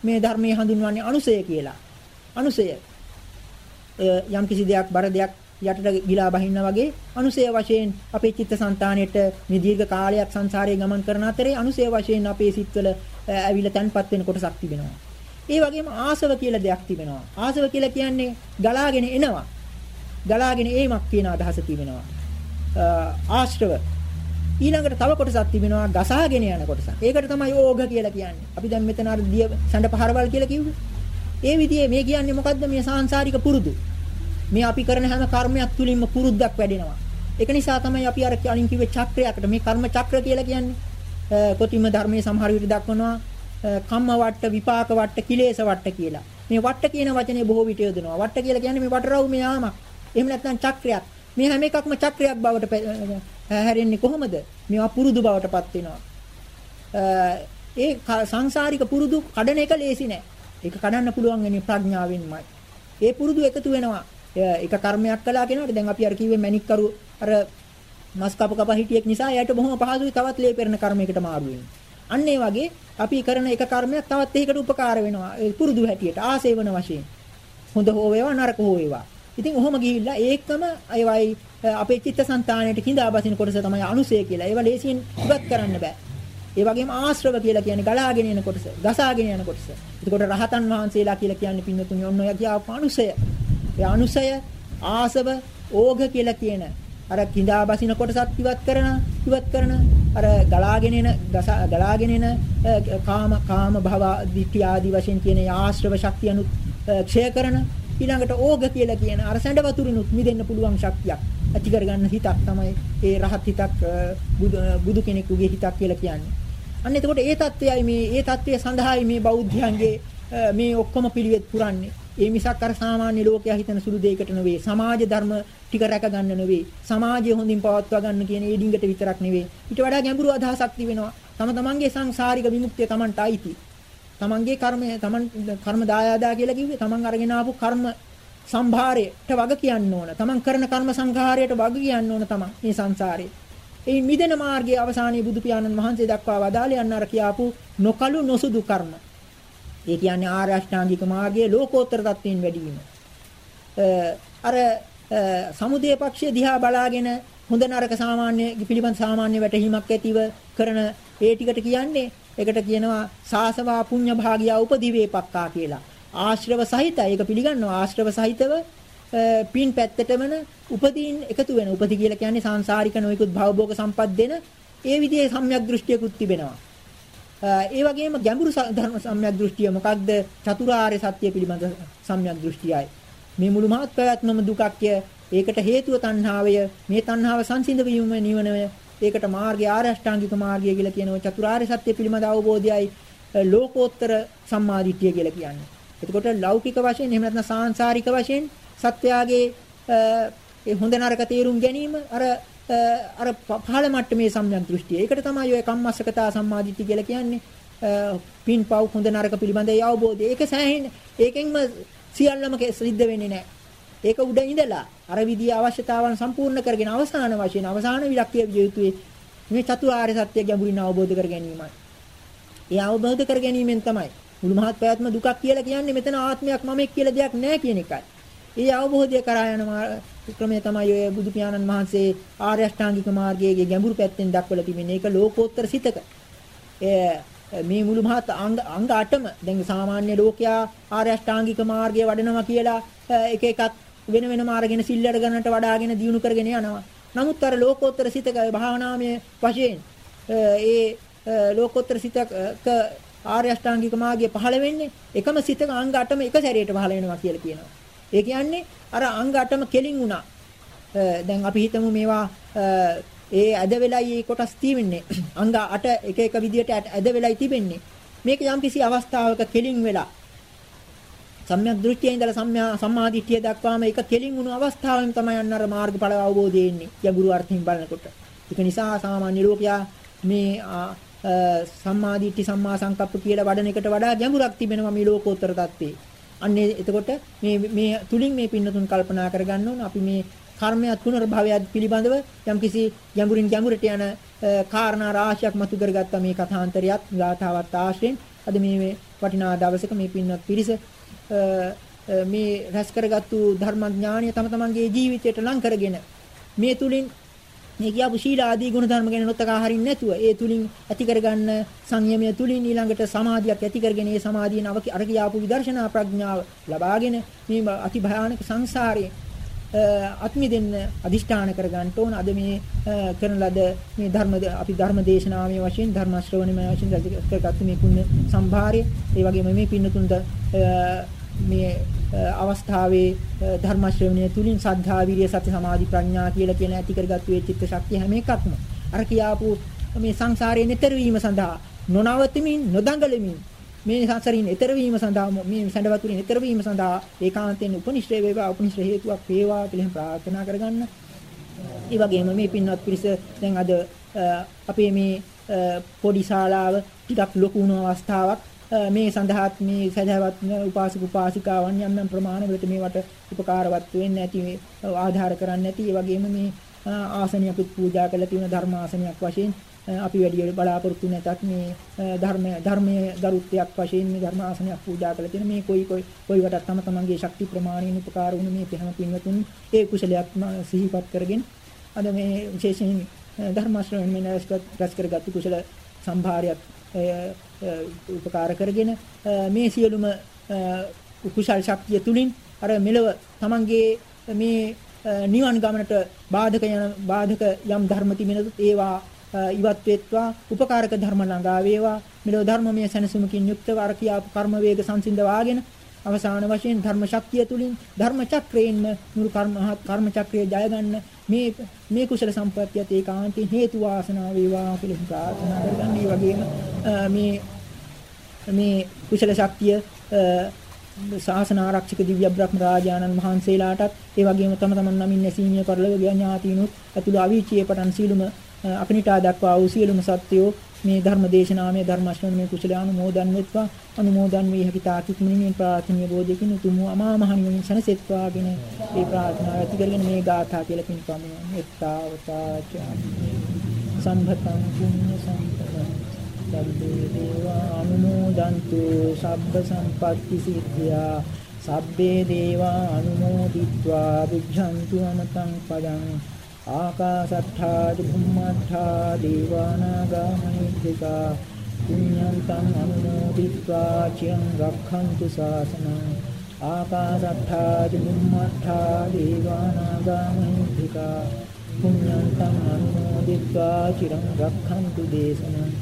මේ ධර්මයේ හඳුන්වන්නේ අනුසය කියලා. අනුසය යම් කිසි දෙයක් බර දෙයක් යටට ගිලා බහින්න වගේ අනුසය වශයෙන් අපේ චිත්තසංතානෙට මේ දීර්ඝ කාලයක් සංසාරයේ ගමන් කරන අතරේ අනුසය වශයෙන් අපේ සිත්වල ඇවිල්ලා තන්පත් වෙන කොටසක් තිබෙනවා. ඒ වගේම ආසව කියලා දෙයක් තිබෙනවා. ආසව කියලා කියන්නේ ගලාගෙන එනවා. ගලාගෙන ඒමක් කියන අදහස තිබෙනවා. ආශ්‍රව ඊළඟට තව කොටසක් තිබෙනවා ගසාගෙන යන කොටසක්. ඒකට තමයි ඕඝ කියලා කියන්නේ. අපි දැන් මෙතන අර දිය සඳ පහරවල් කියලා කිව්වේ. ඒ විදිහේ මේ කියන්නේ මොකද්ද මේ සාංශාරික පුරුදු. මේ අපි කරන හැම කර්මයක් තුලින්ම පුරුද්දක් වැඩෙනවා. ඒක නිසා තමයි අපි අර කලින් කිව්වේ චක්‍රයකට මේ කර්ම චක්‍ර කියලා කියන්නේ. කොටිම ධර්මයේ සමහර විට දක්වනවා කම්ම වට්ට විපාක වට්ට කිලේශ වට්ට කියලා. මේ වට්ට කියන වචනේ බොහෝ විට යොදනවා. වට්ට කියලා කියන්නේ මේ වටරවුමේ යාමක්. එහෙම නැත්නම් චක්‍රයක්. මේ හැම එකක්ම චක්‍රයක් බවට හැරෙන්නේ කොහොමද? මේවා පුරුදු බවටපත් වෙනවා. ඒ සංසාරික පුරුදු කඩන එක ලේසි නෑ. ඒක කඩන්න පුළුවන් වෙන්නේ ප්‍රඥාවෙන්මයි. ඒ පුරුදු එකතු වෙනවා. එක කර්මයක් කළා කියනකොට දැන් අපි අර කිව්වේ මැණික්කරු අර මස් කප කප හිටියෙක් නිසා එයාට බොහොම පහසුයි තවත් ලේ පෙරන කර්මයකට මාරු වෙන්න. අන්න ඒ වගේ අපි කරන එක කර්මයක් තවත් එකකට උපකාර වෙනවා. ඒ පුරුදු හැටියට ආසේවන වශයෙන්. හොඳ හෝ වේවා නරක හෝ වේවා. ඉතින් ඔහොම ගිහිල්ලා ඒකම අයවයි අපේ චිත්තසංතානයට කිඳා බසින කොටස තමයි අනුසය කියලා. ඒවා ලේසියෙන් ඉවත් කරන්න බෑ. ඒ වගේම ආශ්‍රව කියලා කියන්නේ ගලාගෙන යන කොටස, ගසාගෙන යන කොටස. එතකොට රහතන් වහන්සේලා කියලා කියන්නේ පින්නතුනි ඔන්න ඔය කියාපු අනුසය. ඒ අනුසය ආසව ඕඝ කියලා කියන අර කිඳා බසින කොටසත් ඉවත් කරන ඉවත් කරන අර ගලාගෙන එන ගලාගෙන එන කාම කාම භව දිට්ඨි ආදි වශයෙන් කියන ආශ්‍රව ශක්තියනුත් ක්ෂය කරන ඊළඟට ඕඝ කියලා කියන අර සැඬ වතුරිනුත් මිදෙන්න පුළුවන් ශක්තියක් ඇති කරගන්න හිතක් තමයි ඒ රහත් හිතක් බුදු කෙනෙකුගේ හිතක් කියලා කියන්නේ. අන්න එතකොට ඒ தත්වයයි මේ ඒ தත්වය සඳහායි මේ බෞද්ධයන්ගේ මේ ඔක්කොම පිළිවෙත් පුරන්නේ. ඒ මිසක් අර සාමාන්‍ය ලෝකයා හිතන සුළු දෙයකට නෙවෙයි. සමාජ ධර්ම ටික රැක ගන්න නෙවෙයි. සමාජය හොඳින් පවත්වා ගන්න කියන ඒ ඩිංගට විතරක් නෙවෙයි. ඊට වඩා ගැඹුරු අදහසක් තිබෙනවා. තම තමන්ගේ සංසාරික විමුක්තිය තමන්ට අයිති. තමන්ගේ කර්මය තමන් කර්ම දායාදා කියලා කිව්වේ තමන් අරගෙන ආපු කර්ම සම්භාරයට වග කියන්න ඕන. තමන් කරන කර්ම සංඛාරයට වග කියන්න ඕන තමන් මේ සංසාරේ. ඒ මිදෙන මාර්ගයේ අවසානයේ බුදු පියාණන් වහන්සේ දක්වා වදාළේ අන්න අර කියාපු නොකලු නොසුදු කර්ම. ඒ කියන්නේ ආර්ය අෂ්ටාංගික මාර්ගයේ ලෝකෝත්තර தත්වයෙන් වැඩිවීම. අර සමුදේ පක්ෂය දිහා බලාගෙන හොඳ නරක සාමාන්‍ය පිළිබඳ සාමාන්‍ය වැටහීමක් ඇතිව කරන ඒ ටිකට කියන්නේ ඒකට කියනවා සාසවා පුඤ්ඤ භාගියා උපදිවේපක්කා කියලා. ආශ්‍රව සහිතයි. ඒක පිළිගන්නවා. ආශ්‍රව සහිතව පින් පැත්තටමන උපදීන් එකතු වෙන. උපදි කියලා කියන්නේ සංසාරික නොයෙකුත් භවභෝග සම්පත් දෙන ඒ විදිහේ සම්‍යක් දෘෂ්ටියකුත් තිබෙනවා. ඒ වගේම ගැඹුරු ධර්ම සම්‍යක් දෘෂ්ටිය මොකක්ද? චතුරාර්ය සත්‍ය පිළිබඳ සම්‍යක් දෘෂ්ටියයි. මේ මුළු මහත් පැවැත්මම දුකක්ය. ඒකට හේතුව තණ්හාවය. මේ තණ්හාව සංසිඳ වීම නිවනය. ඒකට මාර්ගය ආර්ය අෂ්ටාංගික මාර්ගය කියලා කියනවා. චතුරාර්ය සත්‍ය පිළිබඳ අවබෝධයයි ලෝකෝත්තර සම්මාදිට්ඨිය කියලා කියන්නේ. එතකොට ලෞකික වශයෙන් එහෙම නැත්නම් සාංශාරික වශයෙන් සත්‍යයගේ ඒ හොඳ නරක තේරුම් ගැනීම අර අර පහළ මට්ටමේ සම්‍යක් දෘෂ්ටිය. ඒකට තමයි ඔය කම්මස්සකතා සම්මාදිට්ඨිය කියලා කියන්නේ. පින් පව් හොඳ නරක පිළිබඳ ඒ අවබෝධය. ඒක සෑහෙන ඒකෙන්ම සියල්ලම සිද්ධ වෙන්නේ නැහැ. ඒක උඩ ඉඳලා අර විදිය අවශ්‍යතාවන් සම්පූර්ණ කරගෙන අවසාන වශයෙන් අවසාන විලක්කය විය යුතුයි. මේ චතුරාර්ය සත්‍ය ගැඹුරින් අවබෝධ කර ගැනීමයි. ඒ අවබෝධ කර ගැනීමෙන් තමයි මුළු මහත් පැවැත්ම දුකක් කියලා කියන්නේ මෙතන ආත්මයක් මමෙක් කියලා දෙයක් නැහැ කියන එකයි. ඒ අවබෝධය කරා යන ක්‍රමය තමයි ඔය බුදු පියාණන් වහන්සේ ආර්ය අෂ්ටාංගික මාර්ගයේ ගැඹුරු පැත්තෙන් දක්වලා තිබෙන්නේ. ඒක ලෝකෝත්තර සිතක. මේ මුළු මහත් අංග අංග 8ම දැන් සාමාන්‍ය ලෝකයා ආර්ය අෂ්ටාංගික මාර්ගය වඩනවා කියලා එක එකක් වෙන වෙනම අරගෙන සිල්ලඩ ගන්නට වඩාගෙන දියුණු කරගෙන යනවා. නමුත් අර ලෝකෝත්තර සිතක භාවනාමය වශයෙන් ඒ ලෝකෝත්තර සිතක ආර්ය අෂ්ටාංගික මාර්ගය පහළ වෙන්නේ එකම සිතක අංග 8ම එක සැරේට පහළ වෙනවා කියලා කියනවා. ඒ කියන්නේ අර අංග 8ම කෙලින් වුණා. දැන් අපි හිතමු මේවා ඒ ඇද වෙලයි කොටස් තියෙන්නේ. අංග 8 එක එක විදියට ඇද වෙලයි තිබෙන්නේ. මේක යම්කිසි අවස්ථාවක කෙලින් වෙලා සම්‍යක් දෘෂ්ටියේ ඉඳලා සම්මා සම්මාදිට්ඨිය දක්වාම ඒක කෙලින් වුණු අවස්ථාවෙන් තමයි අන්න අර මාර්ගඵල අවබෝධය එන්නේ. යගුරු අර්ථයෙන් බලනකොට. ඒක නිසා සාමාන්‍ය ලෝකයා මේ සම්මාදිට්ඨි සම්මා සංකප්ප කියලා වඩන එකට වඩා ගැඹුරක් තිබෙනවා මේ ලෝකෝත්තර தත්ත්වේ. අන්නේ එතකොට මේ මේ තුලින් මේ පින්නතුන් කල්පනා කරගන්න ඕන. අපි මේ කර්මයක් පුනර්භවයක් පිළිබඳව යම්කිසි ගැඹුරින් ගැඹුරට යන කාරණා රාශියක් මතු කරගත්ත මේ කථාන්තරයත් ගාථාවත් ආශ්‍රයෙන්. අද මේ වටිනා දවසක මේ පින්වත් පිරිස මේ රැස් කරගත්තු ධර්මඥානය තම තමන්ගේ ජීවිතයට ලං කරගෙන මේ තුලින් මේ කියපු ශීල ආදී ගුණ ධර්ම ගැන නොතකා හරින්න නැතුව ඒ තුලින් ඇති කරගන්න සංයමය තුලින් ඊළඟට සමාධියක් ඇති කරගෙන ඒ සමාධියෙන් අර කියාපු විදර්ශනා ප්‍රඥාව ලබාගෙන මේ අති භයානක සංසාරයේ අත්මි දෙන්න අදිෂ්ඨාන කරගන්න ඕන. අද මේ කරන ලද මේ ධර්ම අපි ධර්ම දේශනාවේ වශයෙන් ධර්ම ශ්‍රවණමය වශයෙන් කරගත්තු මේ පුණ්‍ය සම්භාරය ඒ වගේම මේ පින්නතුන්ද මේ අවස්ථාවේ ධර්ම ශ්‍රවණය තුලින් සද්ධා විරිය සති සමාධි ප්‍රඥා කියලා කියන ඇති කරගත්තු ඒ චිත්ත ශක්තිය හැම එකක්ම අර කියාපු මේ සංසාරයේ නිතර වීම සඳහා නොනවතිමින් නොදඟලමින් මේ සංසාරින් ඈතර වීම සඳහා මේ සැඬවතුරින් ඈතර වීම සඳහා ඒකාන්තයෙන් උපනිශ්‍රේ වේවා උපනිශ්‍රේ හේතුවක් වේවා කියලා ප්‍රාර්ථනා කරගන්න. ඒ වගේම මේ පින්වත් පිරිස දැන් අද අපේ මේ පොඩි ශාලාව ටිකක් ලොකු වුණු අවස්ථාවක් මේ සඳහාත් මේ සදහවත් උපාසක උපාසිකාවන් යම් යම් ප්‍රමාණවලට මේවට උපකාරවත් වෙන්නේ නැති ආධාර කරන්නේ නැති ඒ වගේම මේ ආසනයක් පූජා කළ තියෙන ධර්ම ආසනයක් වශයෙන් අපි වැඩි බලාපොරොත්තු නැතත් මේ ධර්ම ධර්මයේ ගරුත්වයක් වශයෙන් මේ ධර්ම ආසනයක් පූජා කළ තියෙන මේ කොයි කොයි කොයි වටත් තම තමන්ගේ ශක්ති ප්‍රමාණයෙන් උපකාර වුණ මේ පහම පින්වතුන් ඒ කුසලයක් සිහිපත් කරගෙන අද මේ විශේෂයෙන් ධර්ම ශ්‍රවණයෙන් රැස් කරගත්තු කුසල සම්භාරයක් උපකාර කරගෙන මේ සියලුම කුසල් ශක්තිය තුලින් අර මෙලව තමන්ගේ මේ නිවන් ගමනට බාධක යන බාධක යම් ධර්ම තිබෙනද ඒවා ඉවත් වෙත්වා උපකාරක ධර්ම ළඟා වේවා. මෙලොව ධර්මමය සැනසුමකින් යුක්තව අර කියාපු කර්ම වේග සංසිඳවාගෙන අවසාන වශයෙන් ධර්ම ශක්තිය තුලින් ධර්ම චක්‍රයෙන්ම මුළු කර්ම කර්ම චක්‍රය ජය ගන්න මේ මේ කුසල සම්පත්තියත් ඒකාන්තයෙන් හේතු වාසනා වේවා කියලා ප්‍රාර්ථනා කරගන්න. ඒ වගේම මේ මේ කුසල ශක්තිය ශාසන ආරක්ෂක දිව්‍ය බ්‍රහ්ම රාජානන් වහන්සේලාටත් ඒ වගේම තම තමන් නමින් නැසීමිය පරිලෝක ඥාතිනුත් අතුළු අවීචියේ පටන් සීලුම අපනිටා දක්වා වූ සියලුම සත්‍යෝ මේ ධර්ම දේශනාමය ධර්ම ශ්‍රවණමය කුසල අනුමෝදන් වෙත්වා. අනුමෝදන් වී හැකි තාකික් මුනිමින් ප්‍රාර්ථනීය බෝධියකින් උතුම් අමා මහ නිවනින් සැනසෙත්වාගෙන මේ ප්‍රාර්ථනාව ඇති කරගෙන මේ ගාථා කියලා පින්පමුණ එත්තාවතාච සම්භතං පුඤ්ඤ සම්පතං. සබ්බේ දේවා අනුමෝදන්තු. සබ්බ සම්පත්‍ති සිද්ධා. සබ්බේ දේවා අනුමෝදිත්වා. බුද්ධන්තු අමතං පදං ආකාශත්ථා චුම්මත්ථා දීවානාගා මහිත්‍තිකා පුඤ්ඤන්තං අනුමෝදිत्वा චිරං රක්ඛන්තු ශාසනං ආකාශත්ථා චුම්මත්ථා දීවානාගා මහිත්‍තිකා පුඤ්ඤන්තං අනුමෝදිत्वा චිරං රක්ඛන්තු දේශනං.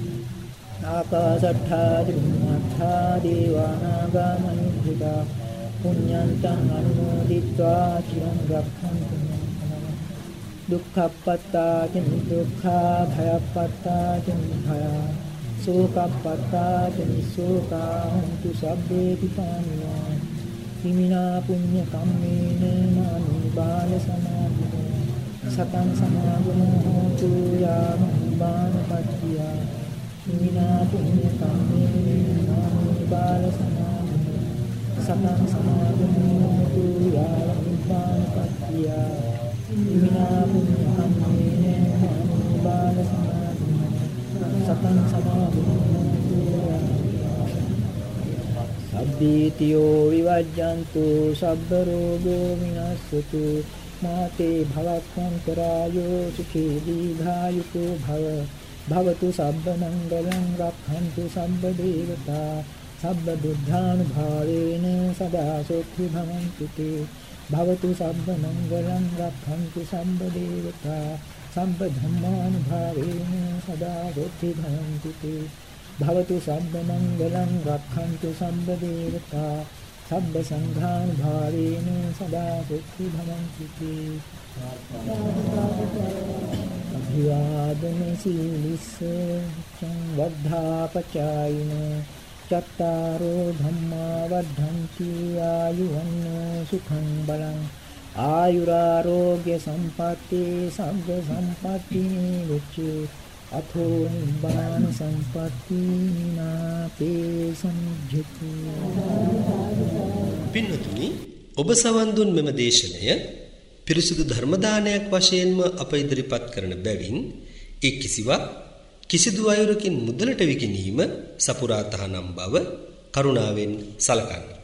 ආකාශත්ථා චුම්මත්ථා දීවානාගා මහිත්‍තිකා පුඤ්ඤන්තං අනුමෝදිत्वा චිරං රක්ඛන්තු දුක්ඛප්පත්තා චනි දුක්ඛා භයප්පත්තා චනි භයා සෝකප්පත්තා චනි සෝකා හොන්තු සබ්බේ පිපානියා හිමිනා පුඤ්ඤ කම්මේන මානි බාල සමාධිය සතං සමාගමෝ හෝතු යාම බාන පත්තියා හිමිනා පුඤ්ඤ කම්මේන මානි බාල සමාධිය සතං සමාගමෝ හෝතු යාම බාන පත්තියා හිමිනා පුඤ්ඤ කම්මේන මානි බාල සමාධිය සතං සමාගමෝ හෝතු යාම සබ්බීතියෝ විවජ්ජන්තු සබ්බ රෝගෝ විනස්සතු මාතේ භවත්වන්තරායෝ සුඛී දීඝායුකෝ භව භවතු සබ්බ මංගලං රක්ඛන්තු සබ්බ දේවතා සබ්බ බුද්ධානුභාවේන සදා සොක්ඛි භවන්තු තේ භවතු සබ්බ මංගලං රක්ඛන්තු සබ්බ දේවතා සබ්බ ධම්මානුභාවේන සදා සොක්ඛි භවන්තු තේ භවතු සබ්බ මංගලං රක්ඛන්තු සම්බ දේවතා සබ්බ සංඝාන භාවේන සදා සුඛි භවන්තු තේ අභිවාදන සීලිස්ස සංවද්ධාපචායින චත්තාරෝ ධම්මා වද්ධන්ති ආයුවන්නෝ සුඛං බලං ආයුරාරෝග්‍ය සම්පatti සග්ග සම්පatti නිච්චේ අතෝ නිබ්බාන සම්පatti නාතේ සම්ජිතු පින්වතුනි ඔබ සවන් දුන් මෙම දේශනය පිරිසුදු ධර්ම දානයක් වශයෙන්ම අප ඉදිරිපත් කරන බැවින් ඒ කිසිවක් කිසිදු අයුරකින් මුදලට විකිණීම සපුරා තහනම් බව කරුණාවෙන් සලකන්න.